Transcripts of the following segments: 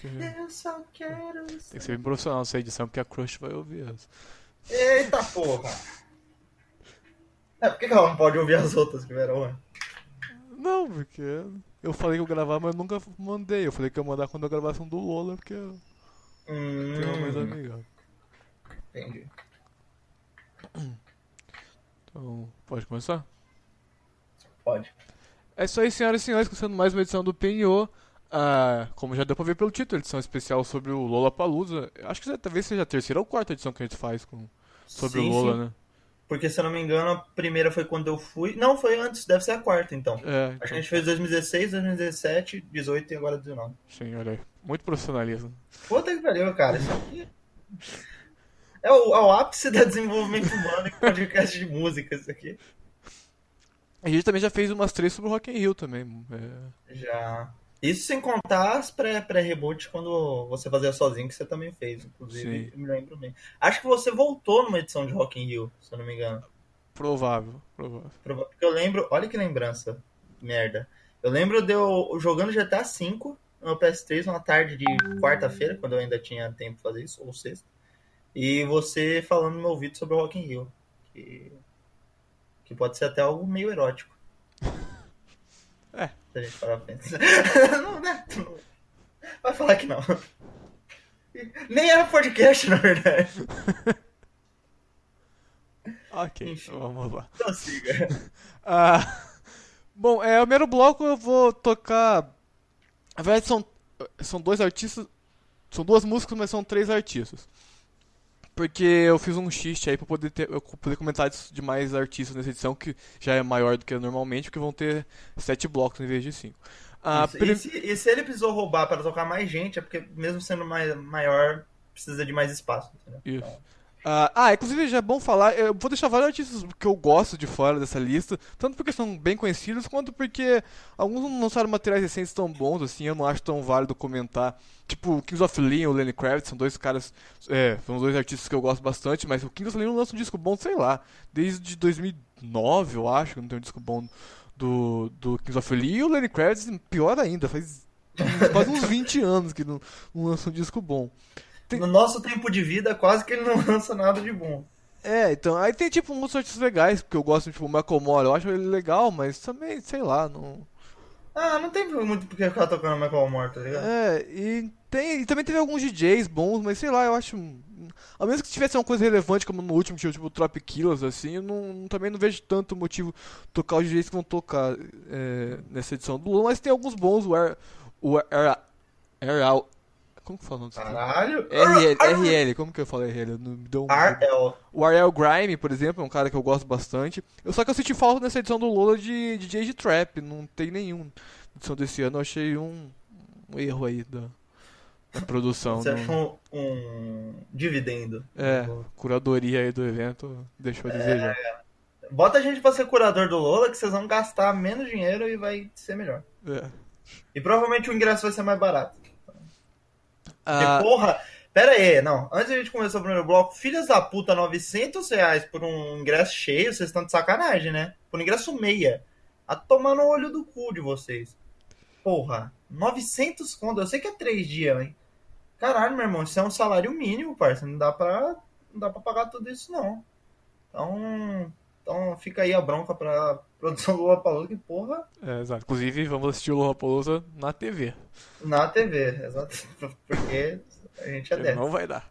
que, Eu só quero. tem que ser bem profissional essa edição, porque a Crush vai ouvir essa. Eita porra! É, por que ela não pode ouvir as outras que vieram antes? Não, porque eu falei que eu gravava, mas eu nunca mandei. Eu falei que eu ia mandar quando eu gravasse um do Lola, porque eu tenho uma mais Hum, amigável. entendi. Então, pode começar? Pode. É isso aí, senhoras e senhores, começando mais uma edição do PNO. Ah, como já deu pra ver pelo título, edição especial sobre o Lola Palusa. Acho que talvez seja a terceira ou quarta edição que a gente faz com, sobre Sim, o Lola, sim. né? Porque se eu não me engano, a primeira foi quando eu fui. Não, foi antes, deve ser a quarta então. É, Acho que a então, gente fez 2016, 2017, 18 e agora 19. sim, olha aí. Muito profissionalismo. Puta que pariu, cara. Isso aqui é o, é o ápice da desenvolvimento humano em podcast de música, isso aqui. A gente também já fez umas três sobre o Rock in Rio também. É, Já. Isso sem contar as pré- pré-reboots quando você fazia sozinho, que você também fez, inclusive, me lembro bem. Acho que você voltou numa edição de Rock in Rio, se eu não me engano. provável, provável. Porque eu lembro, olha que lembrança, merda. Eu lembro de eu jogando GTA V no PS3 uma tarde de quarta-feira, quando eu ainda tinha tempo pra fazer isso, ou sexta. E você falando no meu ouvido sobre o Rock in Rio. Que, que pode ser até algo meio erótico. É. Se a gente parar pra pensar. não, né? Vai falar que não. Nem era podcast, na verdade. Ok, Enfim. vamos lá. Então siga. Ah, bom, é, o primeiro bloco eu vou tocar. Na verdade, são, são dois artistas. São duas músicas, mas são três artistas. Porque eu fiz um xiste aí pra poder, ter, eu poder comentar de mais artistas nessa edição, que já é maior do que normalmente, porque vão ter sete blocos em vez de cinco. Ah, Isso. prim- E, se, e se ele precisou roubar para tocar mais gente, é porque mesmo sendo mais, maior, precisa de mais espaço. Entendeu? Isso. Ah, ah, inclusive já é bom falar, eu vou deixar vários artistas que eu gosto de fora dessa lista, tanto porque são bem conhecidos, quanto porque alguns não lançaram materiais recentes tão bons assim, eu não acho tão válido comentar. Tipo, o Kings of Leon e o Lenny Kravitz são dois caras, é, são dois artistas que eu gosto bastante, mas o Kings of Leon lança um disco bom, sei lá, desde 2009, eu acho, que não tem um disco bom do, do Kings of Leon, e o Lenny Kravitz, pior ainda, faz quase uns 20 anos que não, não lança um disco bom. Tem- No nosso tempo de vida, quase que ele não lança nada de bom. É, então, aí tem tipo muitos artistas legais, que eu gosto, tipo o Michael Moore, eu acho ele legal, mas também, sei lá, não. Ah, não tem muito porque ficar tocando Michael Moore, tá ligado? É, e tem. E também teve alguns DJs bons, mas sei lá, eu acho. A menos que tivesse uma coisa relevante, como no último, tipo, tipo Trop Killers, assim, eu não, também não vejo tanto motivo tocar os DJs que vão tocar é, nessa edição do Lula, mas tem alguns bons, o Air. O Air. Como que fala o nome? Caralho. RL, RL, como que eu falei RL? Não me deu um. RL. O Ariel Grime, por exemplo, é um cara que eu gosto bastante. Eu só que eu senti falta nessa edição do Lola de DJ de trap, não tem nenhum. Edição desse ano eu achei um, um erro aí da, da produção. Você não- achou um, um dividendo. É, curadoria aí do evento deixou a desejar. Bota a gente pra ser curador do Lola, que vocês vão gastar menos dinheiro e vai ser melhor. É. E provavelmente o ingresso vai ser mais barato. Porque, Ah, porra, pera aí, não. Antes a gente começar o primeiro bloco, filhas da puta, 900 reais por um ingresso cheio, vocês estão de sacanagem, né? Por um ingresso meia. A tomar no olho do cu de vocês. Porra, 900 conto. Eu sei que é três dias, hein? Caralho, meu irmão, isso é um salário mínimo, parça. Não dá pra, não dá pra pagar tudo isso, não. Então, então fica aí a bronca pra produção do Lollapalooza, que porra, é, exato. Inclusive, vamos assistir o Lollapalooza na TV. na TV, exato. Porque a gente é dessa. Não vai dar.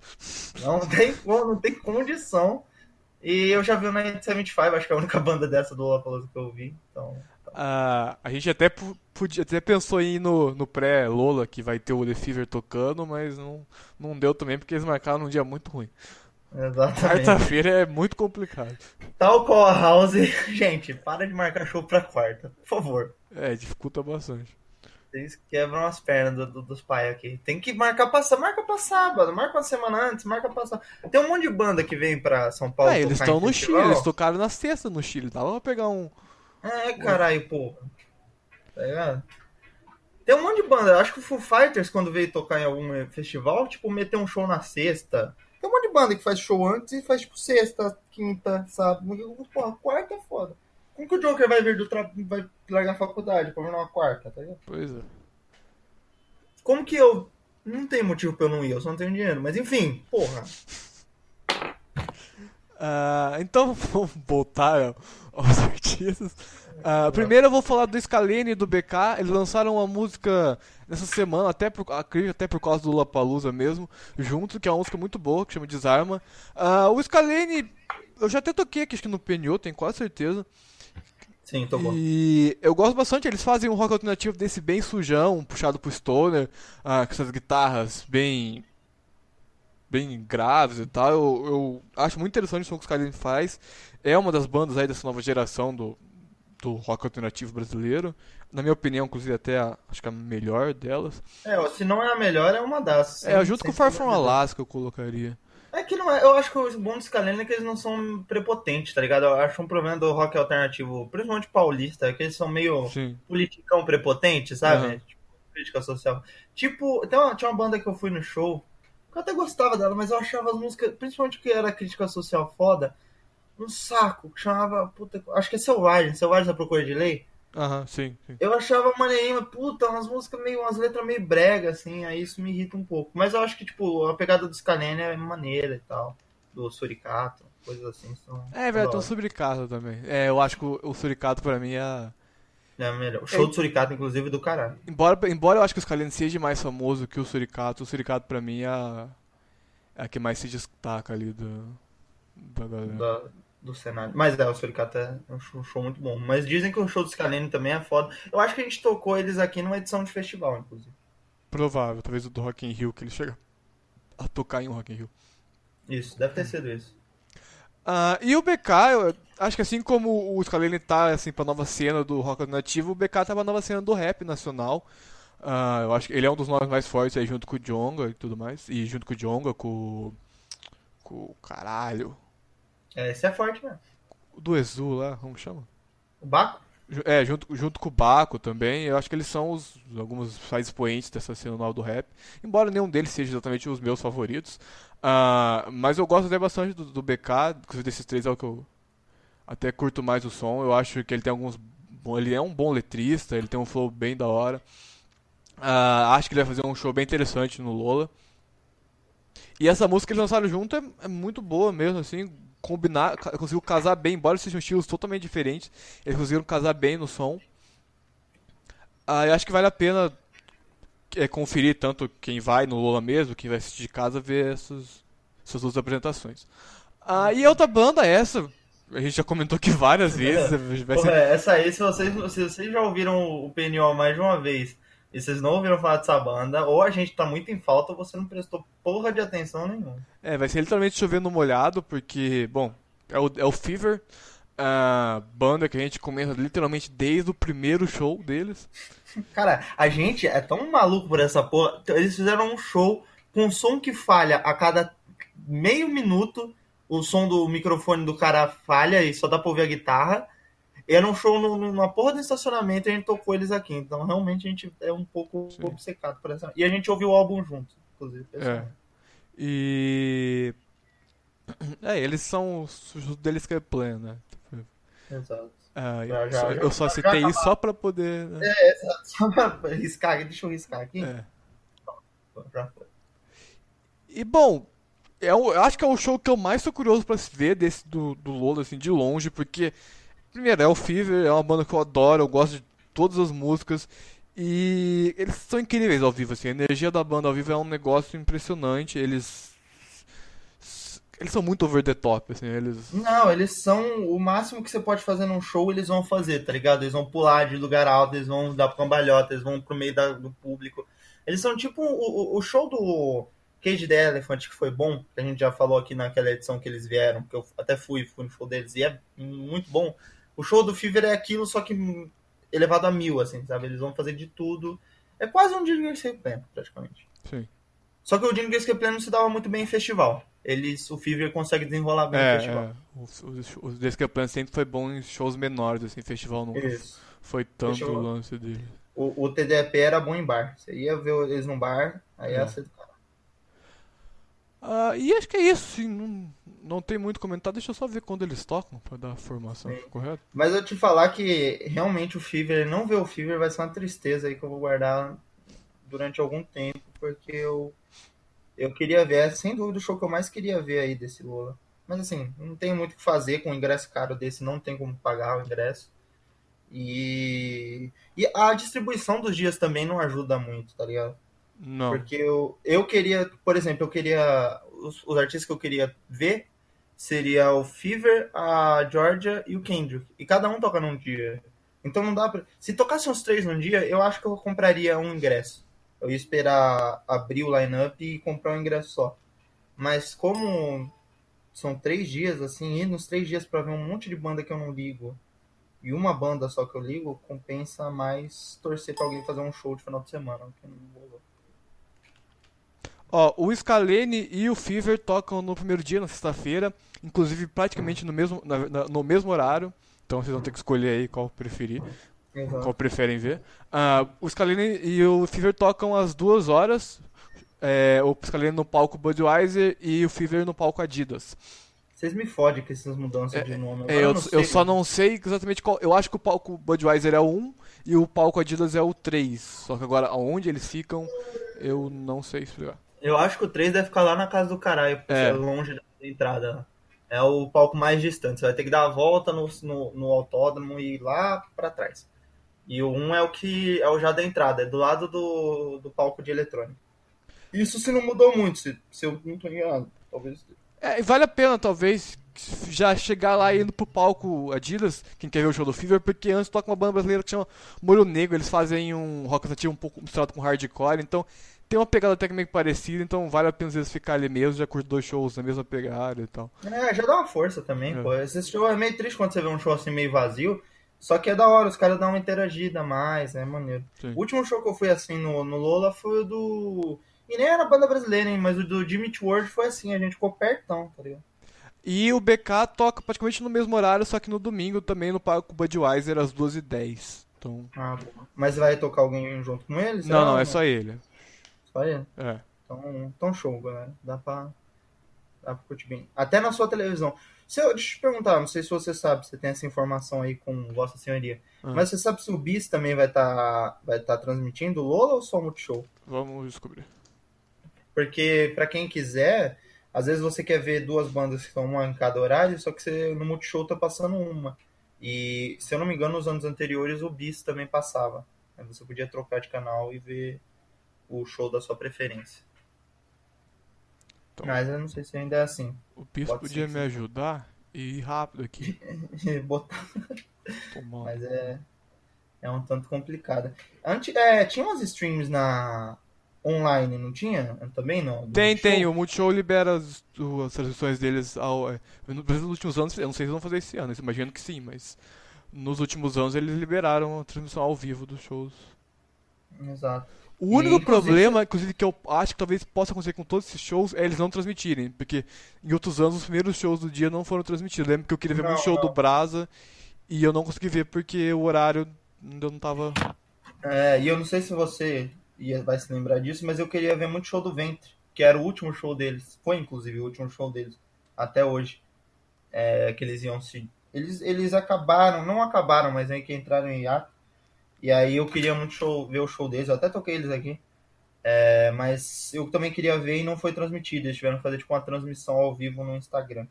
Não tem, não tem condição. E eu já vi o Night 75, acho que é a única banda dessa do Lollapalooza que eu vi. Então, Ah, a gente até, podia, até pensou em ir no, no pré-Lola, que vai ter o The Fever tocando, mas não, não deu também, porque eles marcaram num dia muito ruim. Exatamente. Quarta-feira é muito complicado. Tal qual a House. Gente, para de marcar show pra quarta, por favor. É, dificulta bastante. Vocês quebram as pernas do- do- dos pais aqui. Tem que marcar pra sábado. Marca pra sábado, marca uma semana antes, marca pra sábado. Tem um monte de banda que vem pra São Paulo. É, eles estão no festival. Chile, eles tocaram na sexta no Chile, dava pra pegar um. É, caralho, porra. Tá ligado? Tem um monte de banda. Acho que o Foo Fighters, quando veio tocar em algum festival, tipo, meteu um show na sexta. Banda que faz show antes e faz, tipo, sexta, quinta, sábado. Porra, quarta é foda. Como que o Joker vai vir do tra... vai largar a faculdade pra vir numa quarta, tá ligado? Pois é. Como que eu Não tem motivo pra eu não ir, eu só não tenho dinheiro. Mas enfim, porra. Ah, então vamos voltar aos artistas. Ah, primeiro eu vou falar do Scalene e do BK. Eles lançaram uma música nessa semana, até por, acredito até por causa do Lollapalooza mesmo, junto, que é uma música muito boa, que chama Desarma. Ah, o Scalene, eu já até toquei aqui, acho que no PNO, tenho quase certeza. Sim, tô bom. E eu gosto bastante, eles fazem um rock alternativo desse bem sujão, puxado pro stoner, ah, com essas guitarras bem bem graves e tal. Eu, eu acho muito interessante o som que os caras faz. É uma das bandas aí dessa nova geração do, do rock alternativo brasileiro. Na minha opinião, inclusive até a, acho que a melhor delas. É, ó, se não é a melhor, é uma das. É, junto com o Far From Alaska eu colocaria. É que não é. Eu acho que o bom dos Scalene é que eles não são prepotentes, tá ligado? Eu acho um problema do rock alternativo, principalmente paulista, é que eles são meio Sim. politicão prepotente, sabe? Aham. Tipo, crítica social. Tipo, tem uma- tinha uma banda que eu fui no show, que eu até gostava dela, mas eu achava as músicas, principalmente que era crítica social foda, um saco, que chamava, puta, acho que é Selvagem, Selvagem da Procura de Lei. Aham, sim, sim. Eu achava maneirinho, puta, umas músicas meio, umas letras meio brega, assim, aí isso me irrita um pouco. Mas eu acho que, tipo, a pegada do Scalene é maneira e tal, do Suricato, coisas assim, são... É, velho, tem um Suricato também. É, eu acho que o, o Suricato pra mim é. É melhor. O show do Suricato, inclusive, do caralho. Embora, embora eu acho que o Scalene seja mais famoso que o Suricato, o Suricato pra mim é a, é a que mais se destaca ali do, da galera. da- do cenário. Mas é, o Suricato é um show, um show muito bom. Mas dizem que o show do Scalene também é foda. Eu acho que a gente tocou eles aqui numa edição de festival, inclusive. Provável, talvez o do Rock in Rio, que ele chega a tocar em um Rock in Rio. Isso, deve ter sido isso. Ah, e o BK, eu acho que assim como o Scalene tá assim, pra nova cena do rock alternativo, o BK tá pra nova cena do rap nacional. Ah, eu acho que ele é um dos nomes mais fortes aí, junto com o Jonga e tudo mais. E junto com o Jonga, com. o- com o caralho. É, esse é forte, né? O do Exu lá, como que chama? O Baco? É, junto, junto com o Baco também, eu acho que eles são os, alguns mais expoentes dessa cena nova do rap. Embora nenhum deles seja exatamente os meus favoritos. Ah, mas eu gosto até bastante do, do BK, inclusive desses três é o que eu até curto mais o som. Eu acho que ele tem alguns. Ele é um bom letrista, ele tem um flow bem da hora. Ah, acho que ele vai fazer um show bem interessante no Lola. E essa música que eles lançaram junto é, é muito boa mesmo, assim. Combinar, conseguiu casar bem, embora sejam estilos totalmente diferentes. Eles conseguiram casar bem no som. Ah, eu acho que vale a pena é, conferir tanto quem vai no Lola mesmo, quem vai assistir de casa, ver essas, essas duas apresentações. Ah, e outra banda é essa. A gente já comentou aqui várias vezes. Porra, ser essa aí, se vocês, se vocês já ouviram o PNO mais de uma vez e vocês não ouviram falar dessa banda, ou a gente tá muito em falta ou você não prestou porra de atenção nenhuma. É, vai ser literalmente chovendo molhado, porque, bom, é o, é o Fever, a banda que a gente comenta literalmente desde o primeiro show deles. Cara, a gente é tão maluco por essa porra. Eles fizeram um show com som que falha a cada meio minuto. O som do microfone do cara falha e só dá pra ouvir a guitarra. Era um show numa porra do estacionamento e a gente tocou eles aqui. Então realmente a gente é um pouco Sim. obcecado por essa. E a gente ouviu o álbum junto, inclusive. É. E. É, eles são os deles que é plan, né? Exato. Ah, eu, já, só, já- eu só já citei tá isso só pra poder. né? Só pra riscar aqui, deixa eu riscar aqui. É. Já foi. E bom, é eu acho que é o show que eu mais tô curioso pra se ver desse do, do Lola, assim, de longe, porque, primeiro, é o Fever, é uma banda que eu adoro, eu gosto de todas as músicas, e eles são incríveis ao vivo, assim, a energia da banda ao vivo é um negócio impressionante, eles. Eles são muito over the top, assim, eles. Não, eles são o máximo que você pode fazer num show, eles vão fazer, tá ligado? Eles vão pular de lugar alto, eles vão dar cambalhota, eles vão pro meio da- do público. Eles são tipo o, o- show do Cage the Elephant, que foi bom, que a gente já falou aqui naquela edição que eles vieram, que eu até fui, fui no show deles, e é muito bom. O show do Fever é aquilo, só que elevado a mil, assim, sabe? Eles vão fazer de tudo. É quase um Ginger Escape Plan, praticamente. Sim. Só que o Ginger Escape Plan não se dava muito bem em festival. Eles, o Fever consegue desenrolar bem É, no festival. é. Os, os, os Disque Plan sempre foi bom em shows menores, assim, festival nunca Isso. foi tanto Festival. o lance dele. O, o TDP era bom em bar. Você ia ver eles num bar, aí É. ia ser do Ah, e acho que é isso, sim, não, não tem muito comentário, deixa eu só ver quando eles tocam pra dar a formação, Sim. correto? Mas eu te falar que realmente o Fever, não ver o Fever vai ser uma tristeza aí que eu vou guardar durante algum tempo, porque eu, eu queria ver, sem dúvida o show que eu mais queria ver aí desse Lola. Mas assim, não tem muito o que fazer com um ingresso caro desse, não tem como pagar o ingresso. E, e a distribuição dos dias também não ajuda muito, tá ligado? Não. Porque eu, eu queria, por exemplo, eu queria. Os, os artistas que eu queria ver seria o Fever, a Georgia e o Kendrick. E cada um toca num dia. Então não dá pra. Se tocasse os três num dia, eu acho que eu compraria um ingresso. Eu ia esperar abrir o line-up e comprar um ingresso só. Mas como são três dias, assim, ir nos três dias pra ver um monte de banda que eu não ligo e uma banda só que eu ligo, compensa mais torcer pra alguém fazer um show de final de semana. Que não rolou. Ó, o Scalene e o Fever tocam no primeiro dia, na sexta-feira, inclusive praticamente no mesmo, na- na- no mesmo horário. Então vocês vão ter que escolher aí qual preferir, Exato. qual preferem ver. Ah, o Scalene e o Fever tocam às duas horas. É, o Scalene no palco Budweiser e o Fever no palco Adidas. Vocês me fodem com essas mudanças de nome. É, eu, eu sei, só não sei exatamente qual. Eu acho que o palco Budweiser é o 1 e o palco Adidas é o 3. Só que agora, aonde eles ficam, eu não sei explicar. Eu acho que o 3 deve ficar lá na casa do caralho, porque É. é longe da entrada. É o palco mais distante. Você vai ter que dar a volta no, no, no autódromo e ir lá pra trás. E o 1 é o que é o já da entrada, é do lado do, do palco de eletrônica. Isso se não mudou muito, se, se eu não tô enganado. Talvez. É, e vale a pena, talvez, já chegar lá indo pro palco Adidas, quem quer ver o show do Fever, porque antes toca uma banda brasileira que chama Molho Negro, eles fazem um rock alternativo um pouco misturado com hardcore, então tem uma pegada até que meio parecida, então vale a pena às vezes ficar ali mesmo, já curte dois shows na mesma pegada e tal. É, já dá uma força também, É. pô. Esse show é meio triste quando você vê um show assim meio vazio. Só que é da hora, os caras dão uma interagida mais, é maneiro. Sim. O último show que eu fui assim no, no Lola foi o do. E nem era banda brasileira, hein, mas o do Jimmy World foi assim, a gente ficou pertão, tá ligado? E o BK toca praticamente no mesmo horário, só que no domingo também no palco Budweiser às 2h10. Então... Ah. Mas vai tocar alguém junto com eles? Não, não, é só ele. Só ele? É. Então, então show, galera. Dá pra, dá pra curtir bem. Até na sua televisão. Se eu, deixa eu te perguntar, não sei se você sabe, você tem essa informação aí com Vossa Senhoria. Ah. Mas você sabe se o Bis também vai estar vai tá transmitindo o Lola ou só o Multishow? Vamos descobrir. Porque pra quem quiser, às vezes você quer ver duas bandas que estão uma em cada horário, só que você, no Multishow tá passando uma. E se eu não me engano, nos anos anteriores o Bis também passava. Aí você podia trocar de canal e ver o show da sua preferência. Então. Mas eu não sei se ainda é assim. O Pode podia me sim. ajudar e ir rápido aqui. Botar, Tomar. mas é, é um tanto complicado. Antes, é, tinha umas streams na online, não tinha? Também não? Tem, Multishow? tem. O Multishow libera as, as transmissões deles ao. é, no- nos últimos anos, eu não sei se vão fazer esse ano, imagino que sim, mas. Nos últimos anos eles liberaram a transmissão ao vivo dos shows. Exato. O E, único inclusive- problema, inclusive, que eu acho que talvez possa acontecer com todos esses shows é eles não transmitirem. Porque em outros anos os primeiros shows do dia não foram transmitidos. Eu lembro que eu queria ver Não, muito show não. do Brasa e eu não consegui ver porque o horário ainda não tava. É, e eu não sei se você ia, vai se lembrar disso, mas eu queria ver muito show do Ventre, que era o último show deles. Foi, inclusive, o último show deles, até hoje. É, que eles iam se. Eles, eles acabaram, não acabaram, mas aí que entraram em hiato. E aí eu queria muito show, ver o show deles, eu até toquei eles aqui. É, mas eu também queria ver e não foi transmitido. Eles tiveram que fazer tipo uma transmissão ao vivo no Instagram.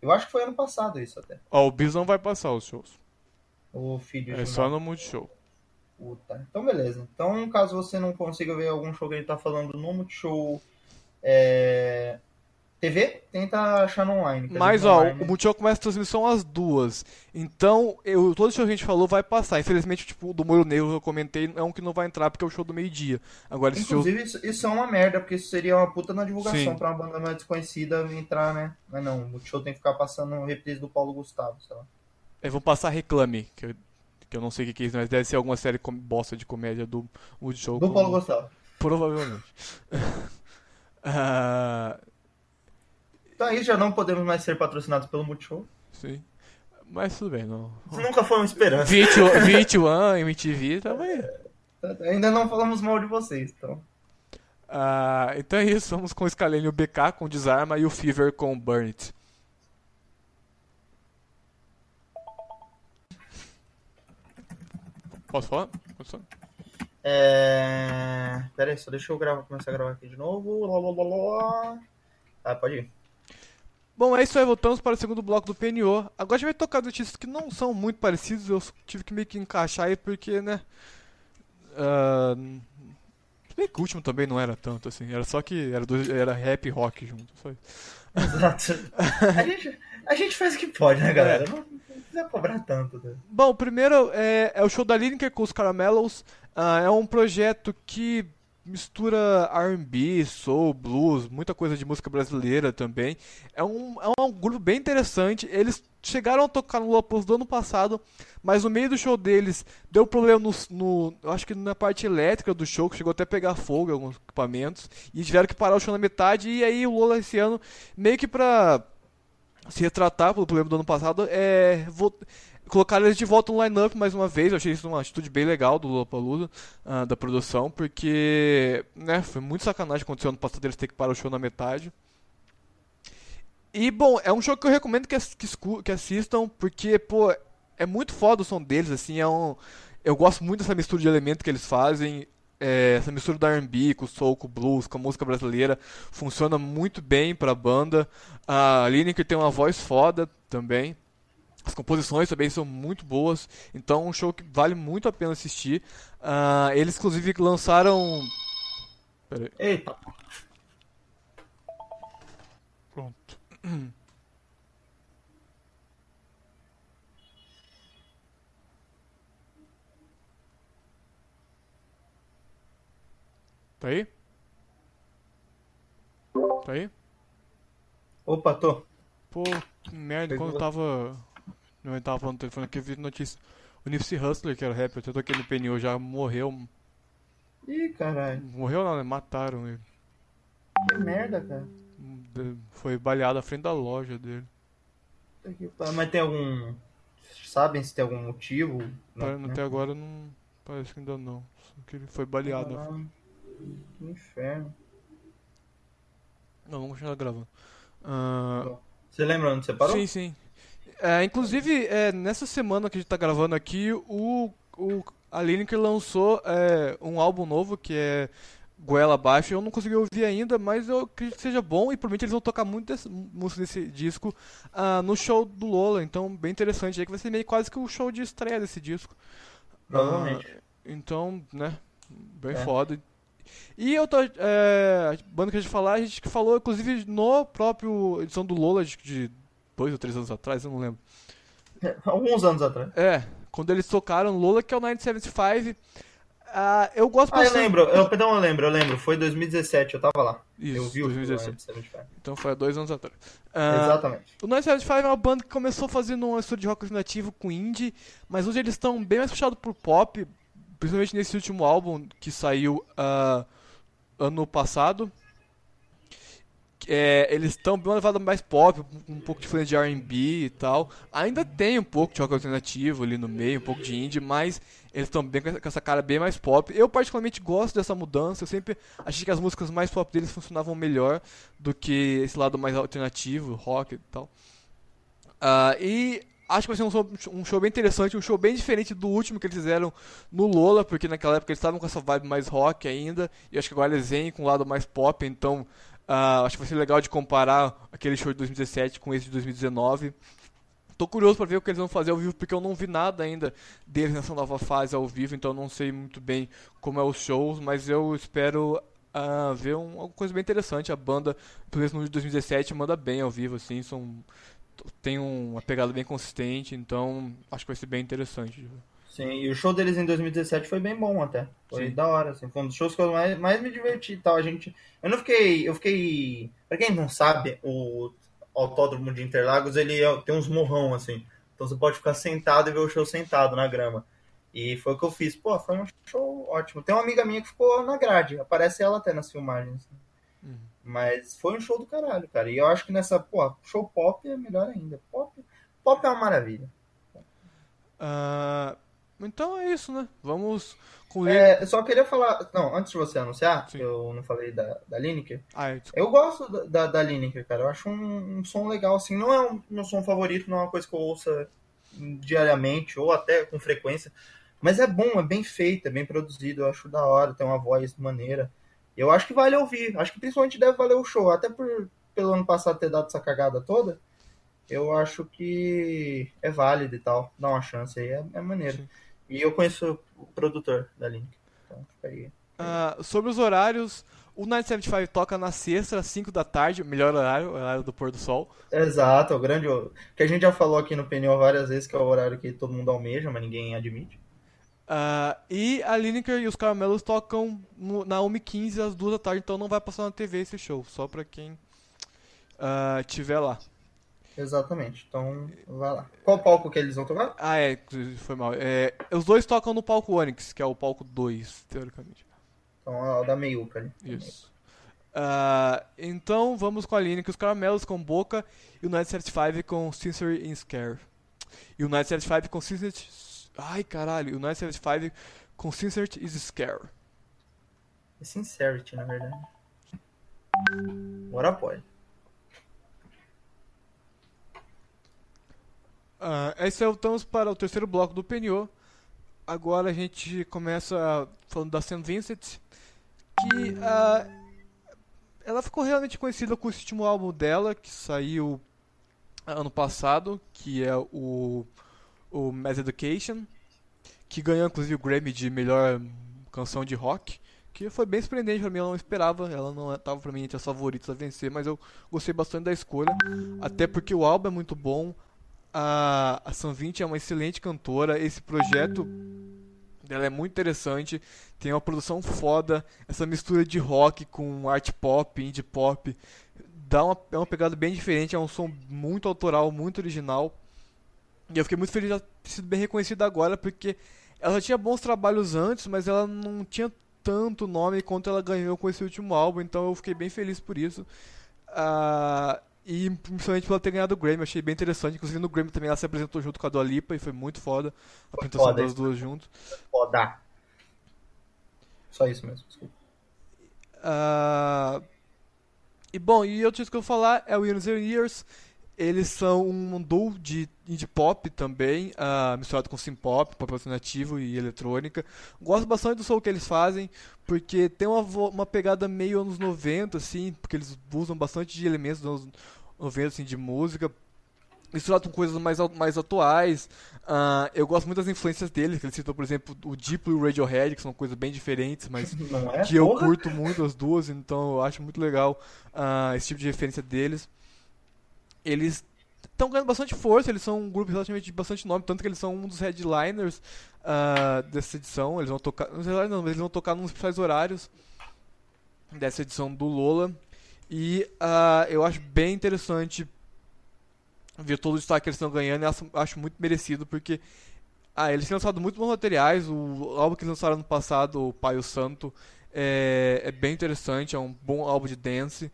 Eu acho que foi ano passado isso até. Ó, o Bis não vai passar os shows. O filho É só no Multishow. Puta. Então, beleza. Então, caso você não consiga ver algum show que ele tá falando no Multishow é... TV, tenta achar no online. Mas ó, online- o Multishow começa a transmissão às duas. Então, eu, todo show que a gente falou vai passar. Infelizmente, tipo, o do Moro Negro que eu comentei é um que não vai entrar porque é o show do meio-dia. Agora esse show. Inclusive, isso, é uma merda, porque isso seria uma puta na divulgação Sim. pra uma banda mais desconhecida entrar, né? Mas não, o Multishow tem que ficar passando reprise do Paulo Gustavo, sei lá. É, vão passar Reclame, que eu, que eu não sei o que, é isso, mas deve ser alguma série com, bosta de comédia do Multishow. Do Paulo Gustavo. Provavelmente. Ah, Então aí já não podemos mais ser patrocinados pelo Multishow. sim. Mas tudo bem, não. Isso nunca foi uma esperança. VH1, VH1 MTV, tamo aí. Ainda não falamos mal de vocês, então. Ah, então é isso, vamos com o Scalene o BK com Desarma e o Fever com Burn It. Posso falar? Posso falar? É... Pera aí, só deixa eu gravar, começar a gravar aqui de novo. Lá, lá, lá, lá. Ah, pode ir. Bom, é isso aí, voltamos para o segundo bloco do PNO. Agora a gente vai tocar notícias que não são muito parecidas, eu tive que meio que encaixar aí porque, né... Uh, bem que o último também não era tanto assim, era só que era, do, era rap e rock junto, só isso. Exato. A gente, a gente faz o que pode, né, galera? Não, não precisa cobrar tanto. Né? Bom, primeiro é, é o show da Lineker com os Caramelos. Uh, é um projeto que mistura R&B, soul, blues, muita coisa de música brasileira também. É um, é um grupo bem interessante. Eles chegaram a tocar no Lollapalooza do ano passado, mas no meio do show deles deu problema no, no acho que na parte elétrica do show, que chegou até a pegar fogo em alguns equipamentos, e tiveram que parar o show na metade, e aí o Lola esse ano, meio que pra se retratar pelo problema do ano passado, é, colocaram eles de volta no line-up mais uma vez. Eu achei isso uma atitude bem legal do Lollapalooza, uh, da produção, porque né, foi muito sacanagem aconteceu ano passado eles ter que parar o show na metade. E, bom, é um show que eu recomendo que, que, que assistam, porque, pô, é muito foda o som deles, assim, é um... Eu gosto muito dessa mistura de elementos que eles fazem, é, essa mistura do R&B com o soul, com o blues, com a música brasileira, funciona muito bem pra banda. A Lineker tem uma voz foda também. As composições também são muito boas, então é um show que vale muito a pena assistir. Uh, eles, inclusive, lançaram. Pera aí. Eita! Pronto. Tá aí? Tá aí? Opa, tô. Pô, que merda, quando eu tava eu tava falando no telefone aqui, eu vi notícia. O Nipsey Hustler, que era rapper, eu tô aqui no PNU, já morreu. Ih, caralho. Morreu não, né? Mataram ele. Que merda, cara. Foi baleado à frente da loja dele. Mas tem algum. Sabem se tem algum motivo? Não, né? Até agora não. Parece que ainda não. Só que ele foi baleado. Que inferno. Não, vamos continuar gravando. Uh... Você lembra onde você parou? Sim, sim. É, inclusive, é, nessa semana que a gente tá gravando aqui, o, o, a Lineker lançou é, um álbum novo que é Goela Abaixo. Eu não consegui ouvir ainda, mas eu acredito que seja bom e provavelmente eles vão tocar muitas músicas desse disco uh, no show do Lola. Então, bem interessante. Aí que vai ser meio quase que o show de estreia desse disco. Provavelmente. Uh, então, né, bem é. foda. E eu tô. É, banda que a gente falar, a gente falou, inclusive, no próprio edição do Lola de, de dois ou três anos atrás, eu não lembro. É, alguns anos atrás. É, quando eles tocaram Lola, que é o 975. Uh, eu gosto bastante. Ah, eu lembro, eu, perdão, eu lembro, eu lembro. Foi 2017, eu tava lá. Isso, eu vi 2017. O então foi há dois anos atrás. Uh, Exatamente. O 975 é uma banda que começou fazendo um estúdio de rock alternativo com indie, mas hoje eles estão bem mais puxados pro pop, principalmente nesse último álbum que saiu uh, ano passado, é, eles estão bem uma levada mais pop, um pouco diferente de R&B e tal. Ainda tem um pouco de rock alternativo ali no meio, um pouco de indie, mas eles estão bem com essa cara bem mais pop. Eu particularmente gosto dessa mudança. Eu sempre achei que as músicas mais pop deles funcionavam melhor do que esse lado mais alternativo, rock e tal. Uh, e acho que vai ser um show, um show, bem interessante, um show bem diferente do último que eles fizeram no Lola, porque naquela época eles estavam com essa vibe mais rock ainda, e acho que agora eles vêm com o lado mais pop, então Uh, acho que vai ser legal de comparar aquele show de 2017 com esse de 2019. Tô curioso para ver o que eles vão fazer ao vivo, porque eu não vi nada ainda deles nessa nova fase ao vivo, então não sei muito bem como é os shows, mas eu espero uh, ver um, alguma coisa bem interessante. A banda, pelo menos no de 2017, manda bem ao vivo, assim, são, tem uma pegada bem consistente, então acho que vai ser bem interessante. Sim, e o show deles em 2017 foi bem bom até. Foi Sim. da hora, assim. Foi um dos shows que eu mais, mais me diverti e tal. A gente. Eu não fiquei. Eu fiquei. Pra quem não sabe, o autódromo de Interlagos ele é, tem uns morrão, assim. Então você pode ficar sentado e ver o show sentado na grama. E foi o que eu fiz. Pô, foi um show ótimo. Tem uma amiga minha que ficou na grade. Aparece ela até nas filmagens. Uhum. Mas foi um show do caralho, cara. E eu acho que nessa, pô, show pop é melhor ainda. Pop, pop é uma maravilha. Uh, então é isso, né? Vamos com é, Só queria falar. Não, antes de você anunciar, Sim. eu não falei da, da Lineker. Ah, é, eu gosto da, da, da, Lineker, cara. Eu acho um, um, som legal, assim. Não é um meu som favorito, não é uma coisa que eu ouça diariamente ou até com frequência. Mas é bom, é bem feito, é bem produzido, eu acho da hora, tem uma voz maneira. Eu acho que vale ouvir, acho que principalmente deve valer o show, até por pelo ano passado ter dado essa cagada toda, eu acho que é válido e tal, dá uma chance aí, é, é maneiro. Sim. E eu conheço o produtor da Link, então fica aí. Uh, sobre os horários, o Night 75 toca na sexta, às 5 da tarde, melhor horário, horário do pôr do sol. Exato, o grande. Que a gente já falou aqui no pneu várias vezes, que é o horário que todo mundo almeja, mas ninguém admite. Uh, e a Lineker e os Caramelos tocam no, na 1h15 às 2 da tarde, então não vai passar na TV esse show, só pra quem uh, tiver lá. Exatamente, então vai lá. Qual palco que eles vão tocar? Ah, é, foi mal. É, os dois tocam no palco Onyx, que é o palco 2, teoricamente. Então é o da meiuca ali. Isso. Uh, então vamos com a linha que os caramelos com Boca e o Night 75 com Sincere in Scare. E o Night 75 com Sincere. Ai caralho, o Night 75 com Sincere is Scare. É Sincerity, na verdade. Bora pode. Uh, esse é o estamos para o terceiro bloco do PNO. Agora a gente começa falando da St. Vincent, que uh, ela ficou realmente conhecida com o último álbum dela, que saiu ano passado, que é o, o Mass Education, que ganhou inclusive o Grammy de melhor canção de rock, que foi bem surpreendente para mim, eu não esperava, ela não estava para mim entre as favoritas a vencer, mas eu gostei bastante da escolha, até porque o álbum é muito bom, a, a Sanvinte é uma excelente cantora. Esse projeto dela é muito interessante. Tem uma produção foda. Essa mistura de rock com art pop, indie pop. Dá uma, é uma pegada bem diferente. É um som muito autoral, muito original. E eu fiquei muito feliz de ter sido bem reconhecida agora, porque ela tinha bons trabalhos antes, mas ela não tinha tanto nome quanto ela ganhou com esse último álbum. Então eu fiquei bem feliz por isso. Uh, e principalmente por ela ter ganhado o Grammy, achei bem interessante. Inclusive no Grammy também ela se apresentou junto com a Dua Lipa e foi muito foda a apresentação foda, das duas juntas. Foda. Só isso mesmo, desculpa. Uh... E bom, e outra coisa que eu vou falar é o Years and Years. Eles são um duo de indie pop também, uh, misturado com sim pop, pop alternativo e eletrônica. Gosto bastante do som que eles fazem, porque tem uma, uma pegada meio anos 90, assim, porque eles usam bastante de elementos dos anos 90, assim, de música, misturado com coisas mais, mais atuais. Uh, eu gosto muito das influências dele, que ele citou, por exemplo, o Diplo e o Radiohead, que são coisas bem diferentes, mas é? que eu curto muito as duas, então eu acho muito legal uh, esse tipo de referência deles eles estão ganhando bastante força, eles são um grupo relativamente de bastante nome, tanto que eles são um dos headliners uh, dessa edição. Eles vão tocar. Não, eles vão tocar nos principais horários dessa edição do Lola. E uh, eu acho bem interessante ver todo o destaque que eles estão ganhando. E acho muito merecido, porque ah, eles têm lançado muito bons materiais. O álbum que eles lançaram no passado, o Pai o Santo, é, é, bem interessante, é um bom álbum de dance.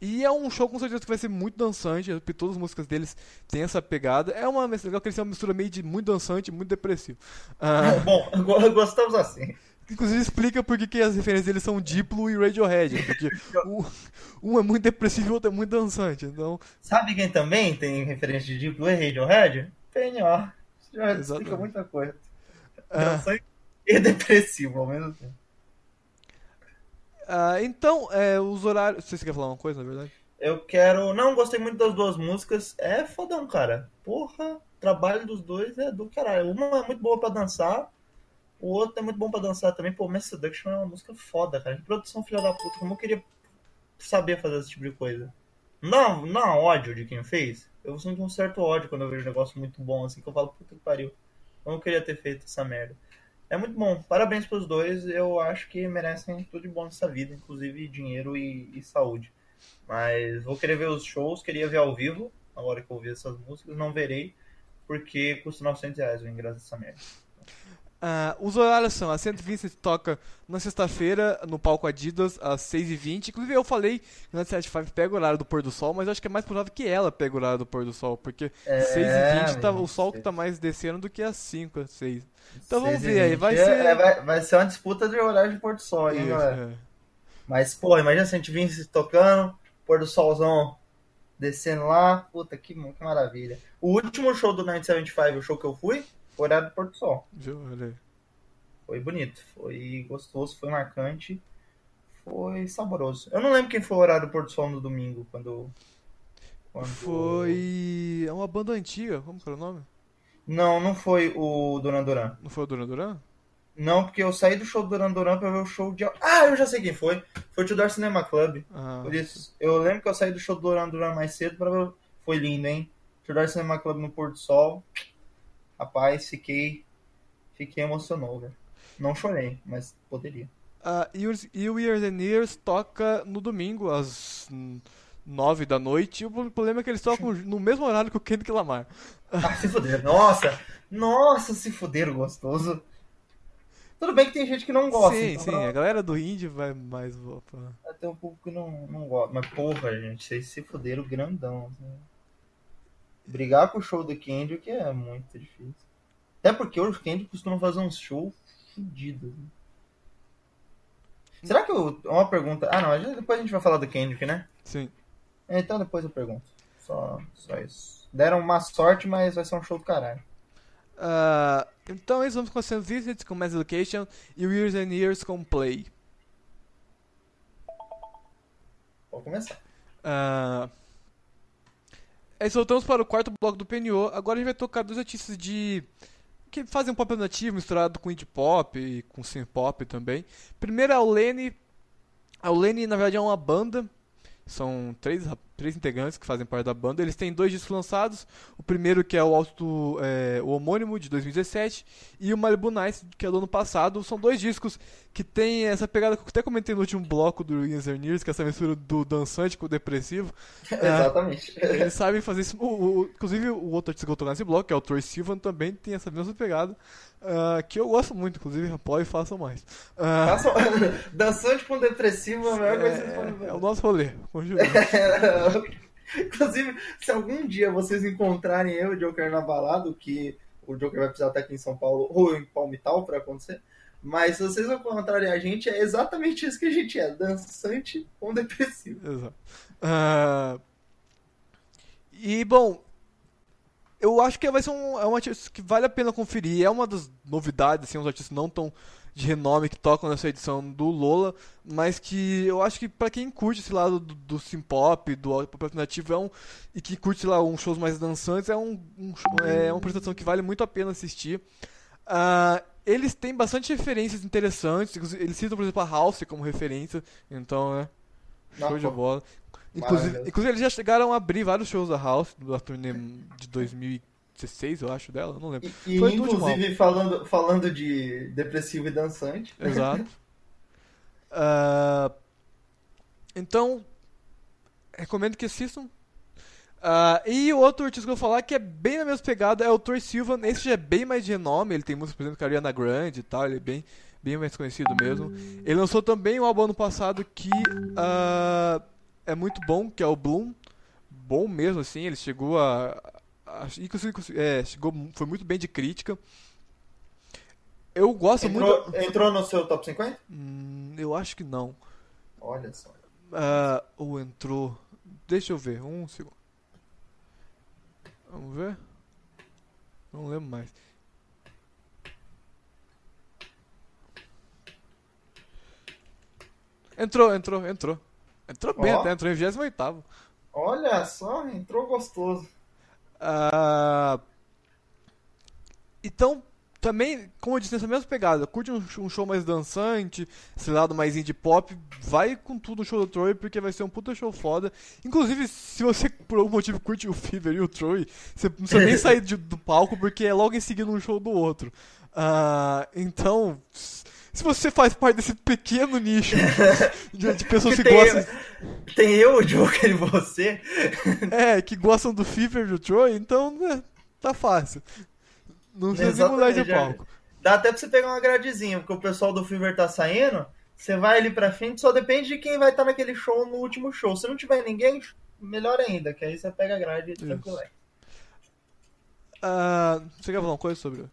E é um show com certeza que vai ser muito dançante, porque todas as músicas deles têm essa pegada. É uma legal que eles têm uma mistura meio de muito dançante e muito depressivo. Ah, Bom, gostamos assim. Inclusive explica por que as referências deles são Diplo e Radiohead. Porque um é muito depressivo e o outro é muito dançante. Então... Sabe quem também tem referência de Diplo e Radiohead? PNO. Já explica muita coisa. Ah. Dançante e depressivo ao mesmo tempo. Uh, então, é, os horários. Você quer falar uma coisa, na verdade? Eu quero. Não, gostei muito das duas músicas. É fodão, cara. Porra, o trabalho dos dois é do caralho. Uma é muito boa pra dançar, o outro é muito bom pra dançar também. Pô, Mass Seduction é uma música foda, cara. De produção filha da puta. Como eu queria saber fazer esse tipo de coisa. Não, não ódio de quem fez. Eu sinto um certo ódio quando eu vejo um negócio muito bom, assim, que eu falo, puta que pariu. Eu não queria ter feito essa merda. É muito bom. Parabéns pros dois. Eu acho que merecem tudo de bom nessa vida, inclusive dinheiro e, e saúde. Mas vou querer ver os shows, queria ver ao vivo, na hora que eu ouvir essas músicas. Não verei, porque custa 900 reais o ingresso dessa merda. Uh, os horários são, a 120 toca na sexta-feira no palco Adidas às 6h20. Inclusive eu falei que na 75 pega o horário do pôr do sol, mas acho que é mais provável que ela pegue o horário do pôr do sol, porque é, 6h20 tá, o sol que tá mais descendo do que às 5, às 6. Então vamos ver aí, vai é, ser. É, vai, vai, ser uma disputa de horário de pôr do sol, hein, galera. É. Mas, pô, imagina se a gente vinha tocando, pôr do solzão descendo lá, puta, que, que maravilha. O último show do 975, o show que eu fui, horário do pôr do sol. Foi bonito, foi gostoso, foi marcante, foi saboroso. Eu não lembro quem foi o horário do pôr do sol no domingo, quando... quando... Foi. É uma banda antiga, como que era o nome? Não, não foi o Duran Duran. Não foi o Duran Duran? Não, porque eu saí do show do Duran Duran pra ver o show de... Ah, eu já sei quem foi. Foi o Tudor Cinema Club. Ah, Por isso, eu lembro que eu saí do show do Duran Duran mais cedo pra ver... Foi lindo, hein? Tudor Cinema Club no pôr do sol. Rapaz, fiquei... Fiquei emocionou, velho. Não chorei, mas poderia. Ah, Years, e o Years and Years toca no domingo, às hum, 9 da noite. E o problema é que eles tocam no mesmo horário que o Kendrick Lamar. Ah, se fuderam. Nossa! Nossa, se fuderam, gostoso. Tudo bem que tem gente que não gosta. sim, então sim, pra- a galera do indie vai mais. Opa. Tem um público que não, não gosta. Mas porra, gente, vocês se fuderam grandão. assim. Brigar com o show do Kendrick é muito difícil. Até porque o Kendrick costuma fazer uns shows fudidos. né? Será que eu. Uma pergunta. Ah, não, depois a gente vai falar do Kendrick, né? Sim. É, Então depois eu pergunto. Só, só isso. Deram uma sorte, mas vai ser um show do caralho. Ah, então, eles vamos com Sense Visits, com Mass Education e Years and Years com Play. Pode começar. Ah, aí voltamos para o quarto bloco do PNO. Agora a gente vai tocar dois artistas de. que fazem um pop alternativo misturado com indie pop e com synth pop também. Primeiro é o Lenny. A Lenny, na verdade, é uma banda. São três, três integrantes que fazem parte da banda. Eles têm dois discos lançados. O primeiro, que é o, auto, é, o homônimo, de 2017. E o Malibu Nights, que é do ano passado. São dois discos que tem essa pegada que eu até comentei no último bloco do Years and Years, que é essa mistura do dançante com o depressivo. Exatamente. Eles sabem fazer isso. O, o- inclusive, o outro artista que eu tô nesse bloco, que é o Troy Sivan, também tem essa mesma pegada. Ah, que eu gosto muito, inclusive, apoio façam mais. Façam- Dançante com depressivo é a melhor coisa que é, é o nosso rolê. Inclusive, se algum dia vocês encontrarem eu e o Joker na balada, que o Joker vai precisar estar aqui em São Paulo ou em Palmital para acontecer, mas se vocês encontrarem a gente, é exatamente isso que a gente é: dançante com depressivo. Exato. Ah, e, bom, eu acho que vai ser um, é um artista que vale a pena conferir. É uma das novidades, assim, uns artistas não tão de renome que tocam nessa edição do Lola, mas que eu acho que pra quem curte esse lado do, do simpop, do pop alternativo, é um, e que curte, sei lá, uns shows mais dançantes, é, um, um show- é uma apresentação que vale muito a pena assistir. Ah, eles têm bastante referências interessantes, eles citam, por exemplo, a House como referência, então, é, show Não, de bola. Inclusive, inclusive, eles já chegaram a abrir vários shows da House, da turnê de 2016, eu acho, dela, não lembro. E, Foi inclusive, falando, falando de depressivo e dançante, Exato. Ah, então, recomendo que assistam. Ah, e o outro artista que eu vou falar que é bem na mesma pegada é o Troy Silva. Esse já é bem mais de renome, ele tem músicas, por exemplo, com a Ariana Grande e tal, ele é bem, bem mais conhecido mesmo. Ele lançou também um álbum ano passado que ah, é muito bom, que é o Bloom. Bom mesmo, assim, ele chegou a. a é, chegou, foi muito bem de crítica. Eu gosto muito. entrou, entrou no seu top 50? Hum, eu acho que não. Olha só. Ah, ou entrou. Deixa eu ver, um segundo. Vamos ver? Não lembro mais. Entrou, entrou, entrou. Entrou bem Ó. até, entrou em 28. Olha só, entrou gostoso. Ah, então, também, como eu disse, nessa mesma pegada, curte um, sh- um show mais dançante, esse lado mais indie pop, vai com tudo no show do Troy, porque vai ser um puta show foda. Inclusive, se você por algum motivo curte o Fever e o Troy, você não precisa nem sair de- do palco, porque é logo em seguida um show do outro. Ah, então, se você faz parte desse pequeno nicho de, de pessoas que, Que tem- gostam, Tem eu, o Joker e você. é, que gostam do Fever e do Troy, então, né, tá fácil. Não precisa mudar de palco. Dá até pra você pegar uma gradezinha, porque o pessoal do Fever tá saindo. Você vai ali pra frente, só depende de quem vai estar naquele show no último show. Se não tiver ninguém, melhor ainda, que aí você pega a grade e tranquilo. Ah, você quer falar uma coisa sobre?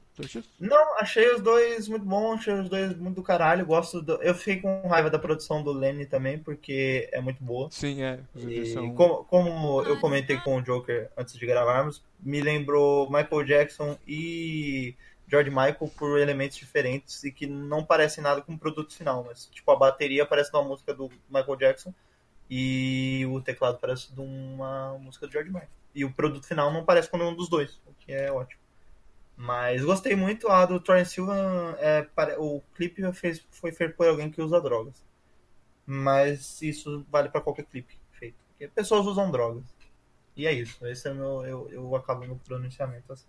Não, achei os dois muito bons, achei os dois muito do caralho. Gosto do... Eu fiquei com raiva da produção do Lenny também, porque é muito boa. Sim, é. E são- como, como eu comentei com o Joker antes de gravarmos, me lembrou Michael Jackson e George Michael por elementos diferentes e que não parecem nada com o produto final, mas tipo a bateria parece de uma música do Michael Jackson e o teclado parece de uma música do George Michael. E o produto final não parece com nenhum dos dois, o que é ótimo. Mas gostei muito. A do Troy Silva, é, o clipe fez, foi feito por alguém que usa drogas. Mas isso vale para qualquer clipe feito. Porque pessoas usam drogas. E é isso. Esse é meu. Eu, eu acabo no pronunciamento assim.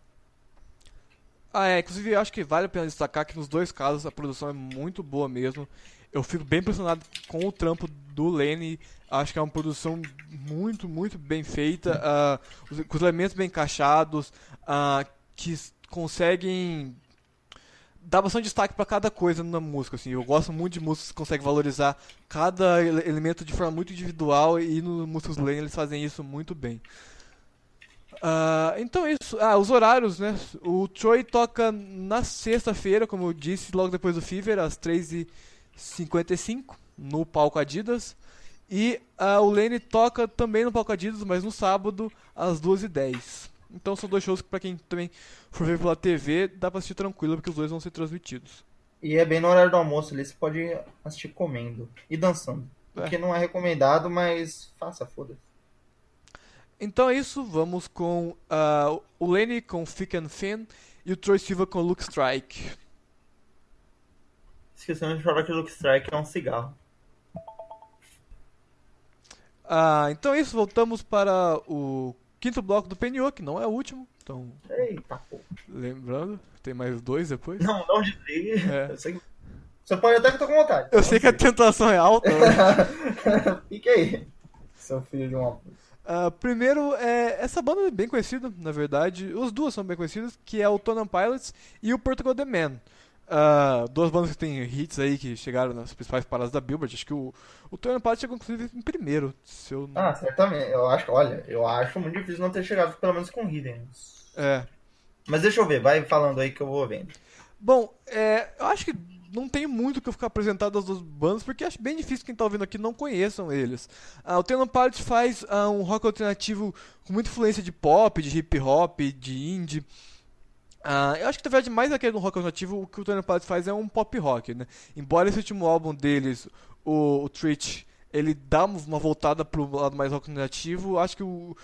Ah, é. Inclusive, eu acho que vale a pena destacar que nos dois casos a produção é muito boa mesmo. Eu fico bem impressionado com o trampo do Lenny. Acho que é uma produção muito, muito bem feita, uh, com os elementos bem encaixados, uh, que conseguem dar bastante destaque para cada coisa na música. Assim. Eu gosto muito de músicas que conseguem valorizar cada elemento de forma muito individual e no Músicos Lenny eles fazem isso muito bem. Uh, então é isso. Ah, os horários, né? O Troy toca na sexta-feira, como eu disse, logo depois do Fever, às 3h55, no palco Adidas. E uh, o Lane toca também no palco Adidas, mas no sábado, às 2h10. Então são dois shows que pra quem também for ver pela TV, dá pra assistir tranquilo, porque os dois vão ser transmitidos. E é bem no horário do almoço ali, você pode assistir comendo e dançando. É. Porque não é recomendado, mas faça, foda-se. Então é isso, vamos com uh, o Lenny com Thick and Thin e o Troy Silva com Luke Strike. Esquecendo de falar que o Luke Strike é um cigarro. Ah, então é isso, voltamos para o quinto bloco do PNO, que não é o último. Então, Eita, pô. Lembrando, tem mais dois depois. Não, não desligue. É. Você pode até que tô com vontade. Eu sei que a tentação é alta. Fique aí. Seu filho de uma. Uh, primeiro, é, essa banda é bem conhecida, na verdade. As duas são bem conhecidas, que é o Tonan Pilots e o Portugal The Man. Uh, duas bandas que têm hits aí que chegaram nas principais paradas da Billboard. Acho que o, o Tony Party chegou inclusive em primeiro. Se eu. Ah, certamente. Eu acho, olha, eu acho muito difícil não ter chegado pelo menos com Hidden. É. Mas deixa eu ver, vai falando aí que eu vou vendo. Bom, é, eu acho que não tem muito que eu ficar apresentado das duas bandas, porque acho bem difícil quem está ouvindo aqui não conheçam eles. Uh, o Tenor Pilots faz uh, um rock alternativo com muita influência de pop, de hip hop, de indie. Uh, eu acho que na verdade mais aquele no rock alternativo o que o Tony Pilots faz é um pop rock, né? Embora esse último álbum deles, o, o Treat, ele dá uma voltada pro lado mais rock alternativo, acho que o,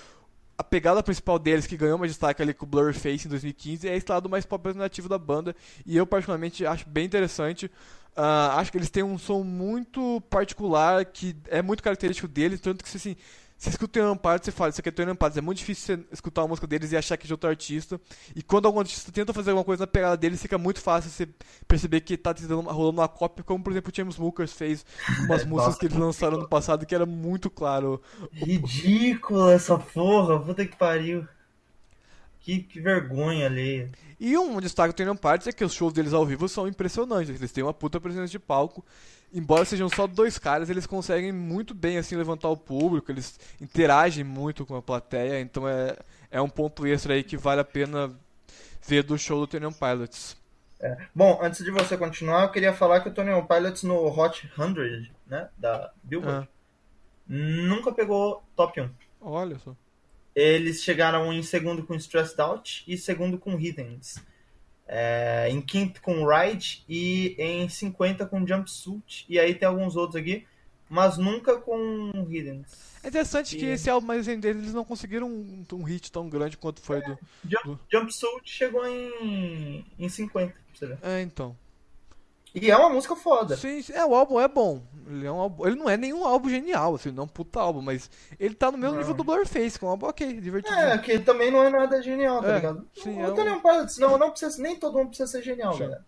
a pegada principal deles, que ganhou mais destaque ali com o Blur Face em 2015, é esse lado mais pop alternativo da banda, e eu particularmente acho bem interessante. Uh, acho que eles têm um som muito particular, que é muito característico deles, tanto que assim, você escuta o Parts, você fala, isso aqui é Tony Parts. É muito difícil você escutar uma música deles e achar que é de outro artista. E quando algum artista tenta fazer alguma coisa na pegada deles, fica muito fácil você perceber que tá tentando, rolando uma cópia, como por exemplo o James Mookers fez umas músicas que eles lançaram no passado que era muito claro. Ridículo essa porra, puta que pariu. Que, que vergonha ali. E um destaque do Tony Parts é que os shows deles ao vivo são impressionantes. Eles têm uma puta presença de palco embora sejam só dois caras, eles conseguem muito bem assim levantar o público, eles interagem muito com a plateia, então é, é um ponto extra aí que vale a pena ver do show do Tony Pilots. É. Bom, antes de você continuar, eu queria falar que o Tony Pilots no Hot 100, né, da Billboard, ah. nunca pegou top 1. Olha só. Eles chegaram em segundo com Stressed Out e segundo com Hiddens é, em quinto com Ride e em 50 com Jumpsuit. E aí tem alguns outros aqui, mas nunca com Hidden. É interessante e... que esse álbum mais deles eles não conseguiram um, um, hit tão grande quanto foi é, do, Jump, do. Jumpsuit chegou em, em 50, pra você ver. É, então. E é uma música foda. Sim, é, o álbum é bom. Ele, é um álbum, ele não é nenhum álbum genial, assim, não é um puta álbum, mas ele tá no mesmo não. nível do Blurface, que é um álbum ok, divertido. É, que também não é nada genial, tá é, ligado? Sim, o é Tony um... Pilots, não, não precisa, nem todo mundo precisa ser genial, sim. galera.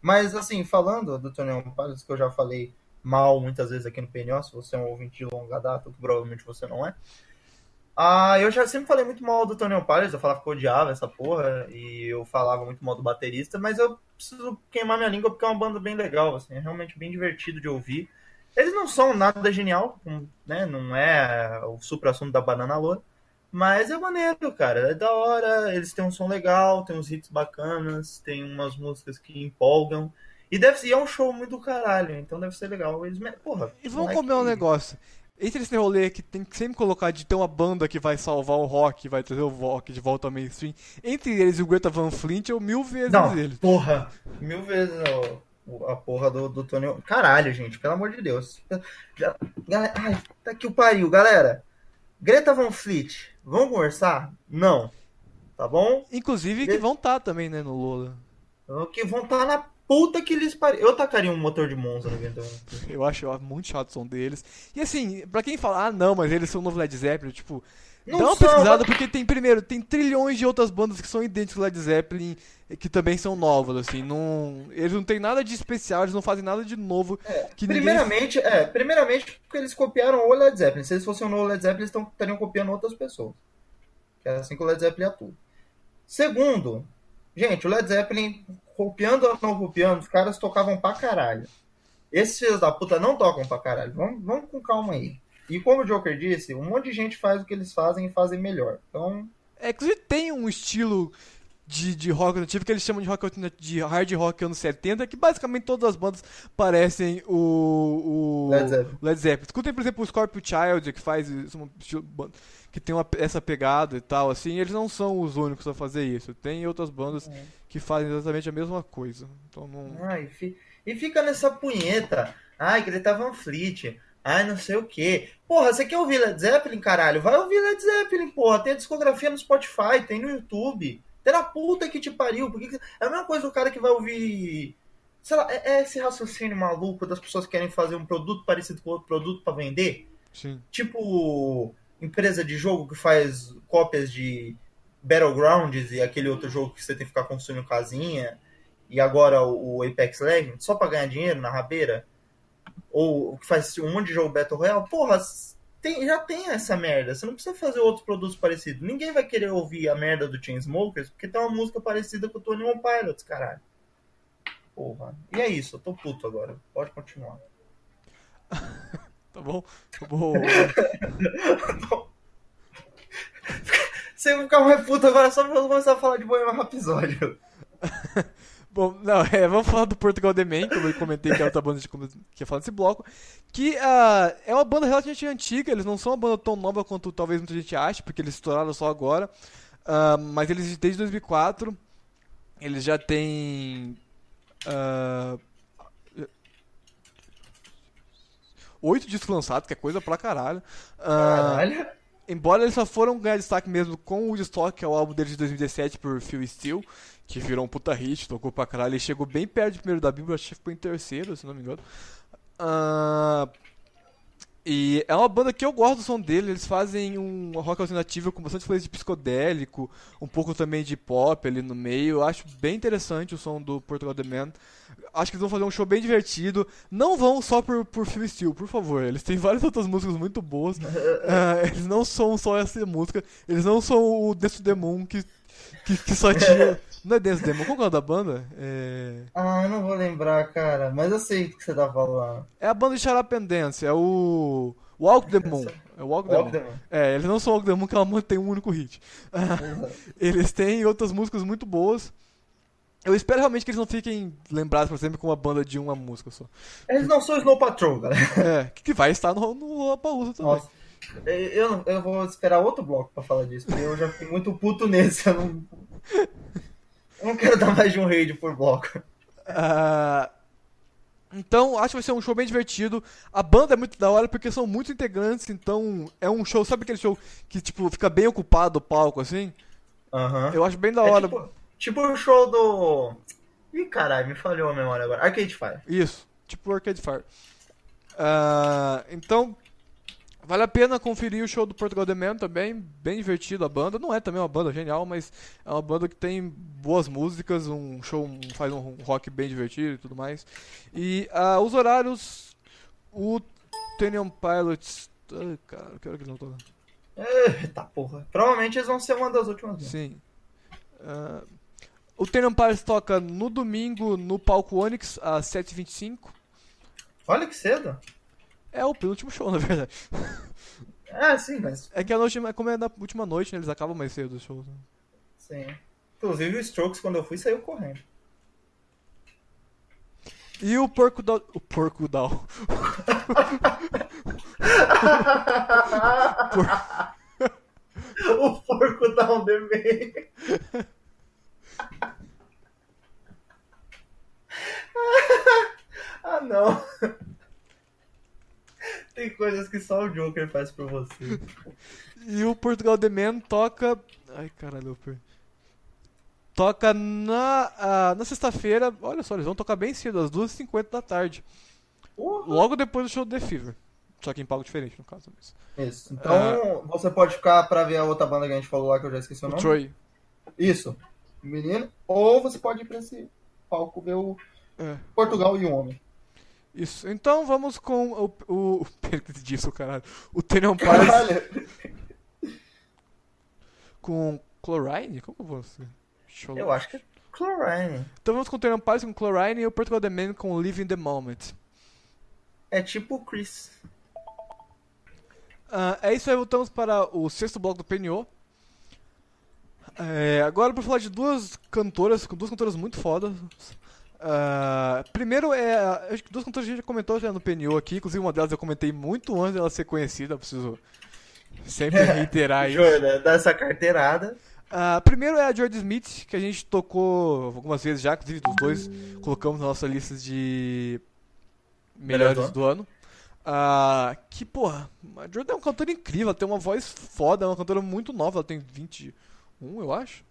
Mas, assim, falando do Tony Pilots, que eu já falei mal muitas vezes aqui no PNO, se você é um ouvinte de longa data, que provavelmente você não é. Ah, eu já sempre falei muito mal do Tony Pilots, eu falava que eu odiava essa porra, e eu falava muito mal do baterista, mas eu preciso queimar minha língua porque é uma banda bem legal, assim, é realmente bem divertido de ouvir. Eles não são nada genial, né? Não é o super assunto da banana loura. Mas é maneiro, cara. É da hora. Eles têm um som legal, tem uns hits bacanas, tem umas músicas que empolgam. E deve ser, é um show muito do caralho, então deve ser legal. Eles, porra, e vamos comer um negócio. Entre esse rolê que tem que sempre colocar de ter uma banda que vai salvar o rock, vai trazer o rock de volta ao mainstream, entre eles e o Greta Van Fleet, eu mil vezes Não, eles. porra. Mil vezes ó, a porra do, do Tony. Caralho, gente, pelo amor de Deus. Já, ai, tá aqui o pariu, galera. Greta Van Fleet, vamos conversar? Não. Tá bom? Inclusive que vão estar também, né, no Lola. Que vão estar na puta que eles pariu. Eu tacaria um motor de Monza no evento. Eu acho muito chato o som deles. E assim, pra quem fala, ah não, mas eles são o novo Led Zeppelin, tipo, Não dá uma são, pesquisada mas- porque tem, primeiro, tem trilhões de outras bandas que são idênticas ao Led Zeppelin, que também são novas, assim, não... Eles não tem nada de especial, eles não fazem nada de novo que ninguém... Primeiramente, é, primeiramente porque eles copiaram o Led Zeppelin. Se eles fossem o novo Led Zeppelin, eles tão- estariam copiando outras pessoas. Que é assim que o Led Zeppelin atua. Segundo, gente, o Led Zeppelin, copiando ou não copiando, os caras tocavam pra caralho. Esses filhos da puta não tocam pra caralho. Vamos, vamos com calma aí. E como o Joker disse, um monte de gente faz o que eles fazem e fazem melhor. Então, É, inclusive tem um estilo de, de rock alternativo que eles chamam de rock de hard rock anos 70, que basicamente todas as bandas parecem o, o Led Zeppelin. Led Zeppelin. Escutem, por exemplo, o Scorpio Child, que faz um ban- que tem uma, essa pegada e tal, assim, eles não são os únicos a fazer isso. Tem outras bandas É. que fazem exatamente a mesma coisa. Então não. Ai, fi- e fica nessa punheta. Ai, Greta Van Fleet. Ai, não sei o que. Porra, você quer ouvir Led Zeppelin, caralho? Vai ouvir Led Zeppelin, porra. Tem a discografia no Spotify, tem no YouTube. Tem na puta que te pariu. Por que que- É a mesma coisa do cara que vai ouvir. Sei lá, é, é esse raciocínio maluco das pessoas que querem fazer um produto parecido com outro produto pra vender. Sim. Tipo, empresa de jogo que faz cópias de Battlegrounds e aquele outro jogo que você tem que ficar construindo casinha. E agora o, Apex Legends, só pra ganhar dinheiro na rabeira. Ou que faz um monte de jogo Battle Royale. Porra, tem- já tem essa merda. Você não precisa fazer outros produtos parecidos. Ninguém vai querer ouvir a merda do Chainsmokers porque tem uma música parecida com o Tony One Pilots, caralho. Porra. E é isso, eu tô puto agora. Pode continuar. Tá bom? Tá bom. Você vai ficar mais puto agora só pra começar a falar de Bohemian Rhapsody. Bom, não, é, vamos falar do Portugal The Man, que eu comentei que é outra banda que ia falar desse bloco. Que ah, é uma banda relativamente antiga, eles não são uma banda tão nova quanto talvez muita gente ache, porque eles estouraram só agora. Ah, mas eles desde 2004, eles já têm. ah, Oito discos lançados, que é coisa pra caralho. Caralho. Embora eles só foram ganhar destaque mesmo com o Woodstock, que é o álbum deles de 2017 por Phil Steele, que virou um puta hit, tocou pra caralho. Ele chegou bem perto de primeiro da Bíblia, acho que ficou em terceiro, se não me engano. Ah, e é uma banda que eu gosto do som dele, eles fazem um rock alternativo com bastante influência de psicodélico, um pouco também de pop ali no meio. Eu acho bem interessante o som do Portugal The Man. Acho que eles vão fazer um show bem divertido. Não vão só por, por Phil Steele, por favor. Eles têm várias outras músicas muito boas. Ah, eles não são só essa música. Eles não são o Dance to the Moon que, que, que só tinha. Não é Dance Moon? Qual é o da banda? É, Ah, eu não vou lembrar, cara. Mas eu sei o que você tá falando. é a banda de Shut Up and Dance. É o. Walk the Moon. É o Walk the Walk Moon. the Moon. É, eles não são Walk the Moon, que ela mantém um único hit. eles têm outras músicas muito boas. Eu espero realmente que eles não fiquem lembrados, por exemplo, com uma banda de uma música só. Eles não são Snow Patrol, galera. É, que, vai estar no, no Lollapalooza também. Nossa. Eu, eu vou esperar outro bloco pra falar disso, porque eu já fiquei muito puto nesse. Eu não, não quero dar mais de um raid por bloco. Ah, então, acho que vai ser um show bem divertido. A banda é muito da hora porque são muitos integrantes, então é um show, sabe aquele show que tipo fica bem ocupado o palco assim? Aham. Eu acho bem da É hora. tipo, tipo o show do. Ih, caralho, me falhou a memória agora. Arcade Fire. Isso, tipo Arcade Fire. Ah, então, vale a pena conferir o show do Portugal The Man também, bem divertido a banda. Não é também uma banda genial, mas é uma banda que tem boas músicas, um show, um- faz um rock bem divertido e tudo mais. E ah, os horários, o Tenium Pilots... Ai, cara, que hora que eles não tocam? Eita porra. Provavelmente eles vão ser uma das últimas. vezes. Sim. Ah, o Tenium Pilots toca no domingo no palco Onyx, às 7h25. Olha que cedo. É o penúltimo show, na verdade. Ah, sim, mas. É que a noite, como é na última noite, né, eles acabam mais cedo os shows. né? Sim. Inclusive o Strokes, quando eu fui, saiu correndo. E o Porco Down. O Porco Down. o porco down the man. ah, não. Tem coisas que só o Joker faz pra você. E o Portugal The Man toca. Ai, caralho, eu. Toca na, ah, na sexta-feira. Olha só, eles vão tocar bem cedo, às 2h50 da tarde. Porra. Logo depois do show do The Fever. Só que em palco diferente, no caso. Mas. Isso. Então, você pode ficar pra ver a outra banda que a gente falou lá, que eu já esqueci o O nome. Troy. Isso. Menino. Ou você pode ir pra esse palco ver o É. Portugal e o Homem. Isso. Então vamos com o. O, o disso, caralho. O Tenyon Paris Caralho. com Chlorine? Como que eu vou. Deixa Eu acho que é Chlorine. Então vamos com o Tenyon Paris com Chlorine e o Portugal The Man com Living the Moment. É tipo o Chris. Ah, é isso aí, voltamos para o sexto bloco do PNO. É, agora para falar de duas cantoras, com duas cantoras muito fodas. Ah, primeiro é. Acho que duas cantoras a gente já comentou já no PNO aqui, inclusive uma delas eu comentei muito antes dela ser conhecida, preciso sempre reiterar isso. Jordan, dá essa carteirada. Ah, primeiro é a Jordan Smith, que a gente tocou algumas vezes já, inclusive os dois colocamos na nossa lista de melhores do do ano. Ah, que, porra, a Jordan é uma cantora incrível, ela tem uma voz foda, é uma cantora muito nova, ela tem 21, eu acho.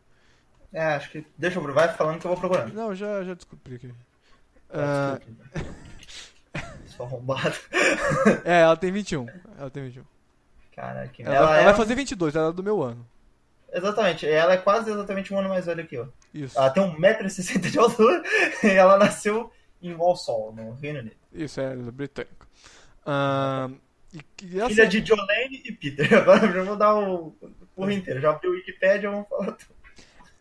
É, acho que. Deixa eu vai falando que eu vou procurando. Não, já, já descobri aqui. Ah, Só arrombado. é, ela tem 21. Ela tem 21. Caraca. Ela, Ela, ela é... vai fazer 22, ela é do meu ano. Exatamente. Ela é quase exatamente um ano mais velha que eu. Isso. Ela tem 1,60m de altura e ela nasceu em Walsall, no Reino Unido. Isso, é, ela é britânica. E, e ela Filha de Jolene e Peter. Agora eu já vou dar o porra inteiro. Já abri o Wikipedia, vamos falar tudo.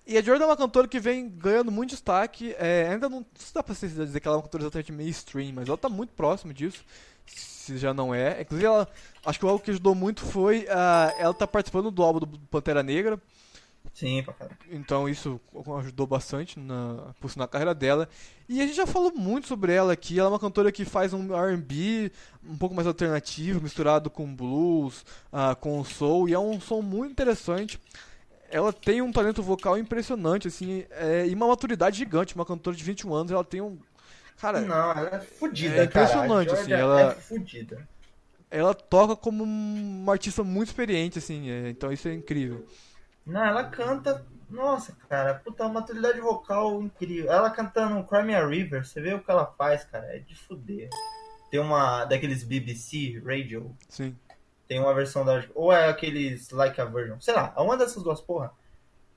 E a Jordan é uma cantora que vem ganhando muito destaque. é, ainda não, não dá pra dizer que ela é uma cantora exatamente mainstream, mas ela tá muito próxima disso. Se já não é. Inclusive, ela, acho que algo que ajudou muito foi ah, ela tá participando do álbum do Pantera Negra. Sim, pra caralho. Então isso ajudou bastante na, na carreira dela. E a gente já falou muito sobre ela aqui. Ela é uma cantora que faz um R&B um pouco mais alternativo, misturado com blues, ah, com soul. E é um som muito interessante. Ela tem um talento vocal impressionante, assim, é, e uma maturidade gigante. Uma cantora de 21 anos, ela tem um... Cara, Não, ela é fodida, É impressionante, cara. Assim, ela- É fodida. ela toca como uma artista muito experiente, assim, é, então isso é incrível. Não, ela canta. Nossa, cara, puta, uma maturidade vocal incrível. Ela cantando Cry Me a River, você vê o que ela faz, cara, é de fuder. Tem uma daqueles BBC Radio, Sim. Tem uma versão da. Ou é aqueles Like a Virgin, sei lá, uma dessas duas porra.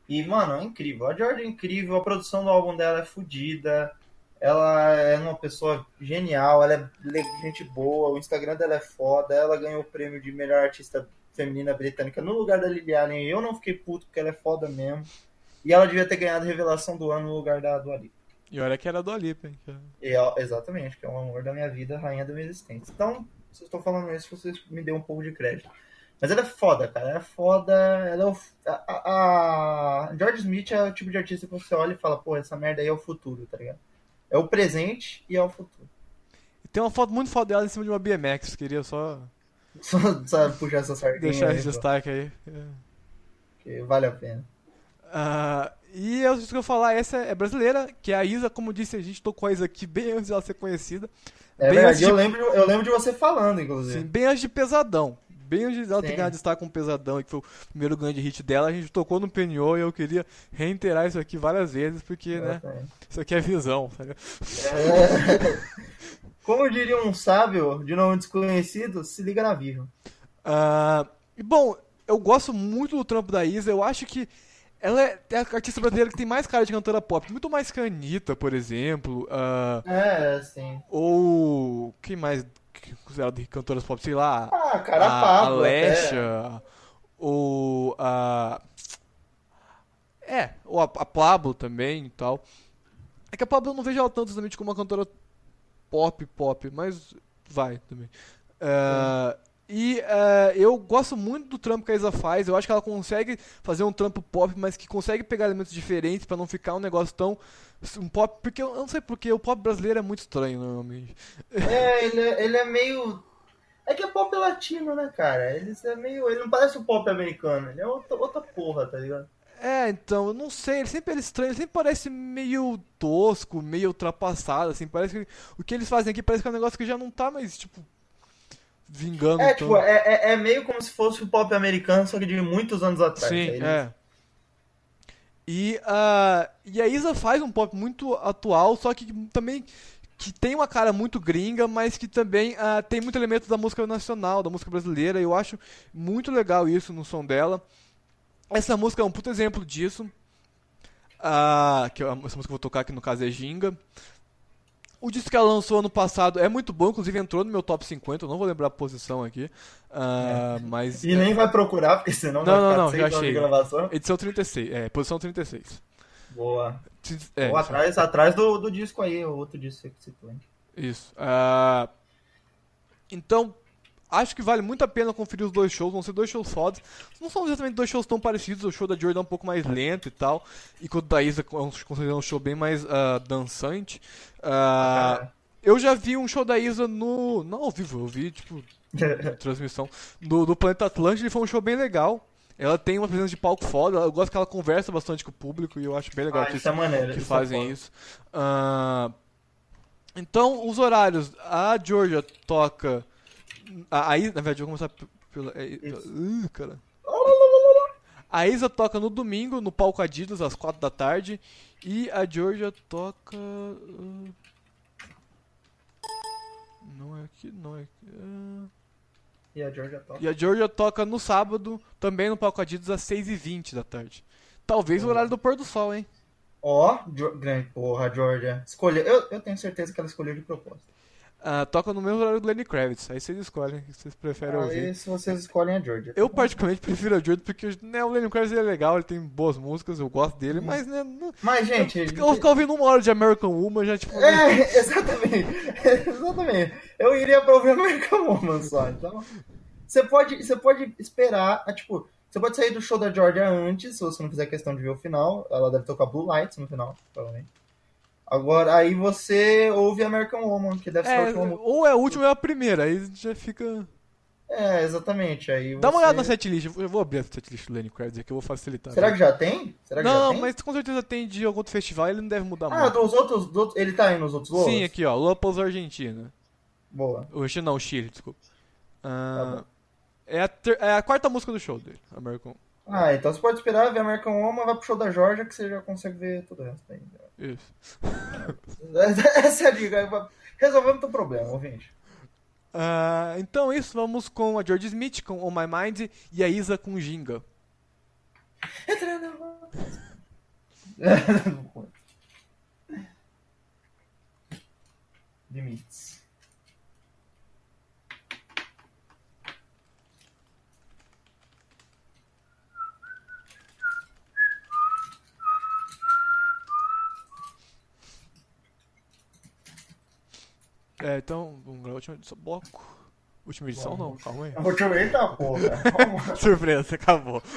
E, mano, é incrível. A Georgia é incrível, a produção do álbum dela é fodida. Ela é uma pessoa genial, ela é gente boa, o Instagram dela é foda. Ela ganhou o prêmio de melhor artista feminina britânica no lugar da Lily Allen. Eu não fiquei puto porque ela é foda mesmo. E ela devia ter ganhado revelação do ano no lugar da Dua Lipa. E olha que era do hein? que é- E, exatamente, que é o amor da minha vida, a rainha da minha existência. Então, se eu estou falando isso, vocês me dêem um pouco de crédito. Mas ela é foda, cara. Ela é foda. Ela é o, a, a, a George Smith é o tipo de artista que você olha e fala, pô, essa merda aí é o futuro, tá ligado? É o presente e é o futuro. Tem uma foto muito foda dela em cima de uma BMX, queria só Só, só puxar essa sardinha deixar aí, esse destaque aí. É. que vale a pena. Ah, e eu isso que eu falar, essa é brasileira, que é a Isa, como disse, a gente tocou a Isa aqui bem antes dela ser conhecida. É Bem verdade, de- eu, lembro, eu lembro de você falando, inclusive. Sim, bem antes de Pesadão. Bem antes dela ter ganhado destaque com Pesadão, que foi o primeiro grande hit dela, a gente tocou no PNO e eu queria reiterar isso aqui várias vezes, porque, né, Exatamente. isso aqui é visão, ligado? É. Como diria um sábio de nome desconhecido, se liga na. Ah, e bom, eu gosto muito do trampo da Isa, eu acho que ela é é a artista brasileira que tem mais cara de cantora pop, muito mais que a Anitta, por exemplo, ah, É, sim. ou quem mais é considerado de cantoras pop, sei lá, Ah, cara, a, a Pablo. Lesha, ou a. É, ou a, a Pablo também e tal. É que a Pablo eu não vejo ela tanto exatamente como uma cantora pop, pop, mas vai também. É, e é, eu gosto muito do trampo que a Isa faz. Eu acho que ela consegue fazer um trampo pop, mas que consegue pegar elementos diferentes pra não ficar um negócio tão. Um pop. Porque eu não sei porque o pop brasileiro é muito estranho normalmente. É, ele é, ele é meio. É que a pop latino, né, cara? Ele é meio. Ele não parece o pop americano, ele é outra, outra porra, tá ligado? É, então, eu não sei, ele sempre é estranho, ele sempre parece meio tosco, meio ultrapassado, assim, parece que o que eles fazem aqui parece que é um negócio que já não tá mais, tipo, vingando. É, tipo, é, é, é meio como se fosse o pop americano, só que de muitos anos atrás. Sim, eles- é. E, ah, e a Isa faz um pop muito atual, só que também que tem uma cara muito gringa, mas que também ah, tem muito elemento da música nacional, da música brasileira, e eu acho muito legal isso no som dela. Essa música é um puto exemplo disso. Ah, que eu- essa música que eu vou tocar aqui no caso é Ginga. O disco que ela lançou ano passado é muito bom, inclusive entrou no meu top 50, eu não vou lembrar a posição aqui. Ah, mas E nem vai procurar, porque senão Não, vai não, ficar não, já achei. gravação. Edição 36, é, posição 36. Boa. É, Ou atrás, atrás do, do disco aí, o outro disco que você hein? Isso. Ah, então, acho que vale muito a pena conferir os dois shows. Vão ser dois shows fodas. Não são exatamente dois shows tão parecidos. O show da Jordan é um pouco mais lento e tal. E o da Isa é um, show bem mais ah, dançante. Cara. eu já vi um show da Isa no. Não ao vivo, eu vi, tipo, transmissão do, do Planeta Atlântico e foi um show bem legal. Ela tem uma presença de palco foda, eu gosto que ela conversa bastante com o público e eu acho bem legal Ah, que, isso é maneiro. que isso é fazem foda. isso. Ah, então, os horários. A Georgia toca. A, Isa, na verdade, eu vou começar pela. Uh, cara. A Isa toca no domingo, no palco Adidas, às 4 da tarde. E a Georgia toca. uh, Não é aqui, não é aqui. ah. E a Georgia toca. E a Georgia toca no sábado, também no palco Adidas, às 6h20 da tarde. Talvez o horário do pôr do sol, hein? Ó, Jo- grande porra, a Georgia. Escolheu. Eu, eu tenho certeza que ela escolheu de propósito. Ah, toca no mesmo horário do Lenny Kravitz. Aí vocês escolhem o que vocês preferem ouvir. Aí se vocês escolhem a Georgia. Eu particularmente prefiro a Jordan porque né, o Lenny Kravitz é legal, ele tem boas músicas, eu gosto dele, Uhum. mas né, não- Mas, gente. eu vou ficar ouvindo uma hora de American Woman já tipo. É, exatamente. exatamente. Eu iria pra ouvir American Woman só. Então, você pode, você pode esperar, ah, tipo, você pode sair do show da Georgia antes, se você não fizer questão de ver o final. Ela deve tocar Blue Lights no final, provavelmente. Agora, aí você ouve American Woman, que deve ser a É, última música. ou é a última ou é a primeira, aí já fica. É, exatamente. Aí Dá uma você- olhada na setlist, eu vou abrir a setlist do Lenny Kravitz aqui, eu vou facilitar. Será que já tem? Será que já Não, tem? mas com certeza tem de algum outro festival, ele não deve mudar Ah, muito. dos outros, dos outros- Ele tá aí nos outros Lolas? Sim, aqui ó, Lopez Argentina. Boa. O Chile não, o Chile, desculpa. Ah, Tá é, a ter- é a quarta música do show dele, American Ah, então você pode esperar ver American Woman, vai pro show da Georgia, que você já consegue ver tudo o resto aí. Isso. Essa é a dica. Resolvemos teu problema, ouvinte. Ah, então é isso, vamos com a George Smith com On My Mind e a Isa com Ginga. Limites. É, então, vamos gravar última edição. Bloco. Última edição não, calma aí. Deixa eu ver, eita porra. Surpresa, acabou.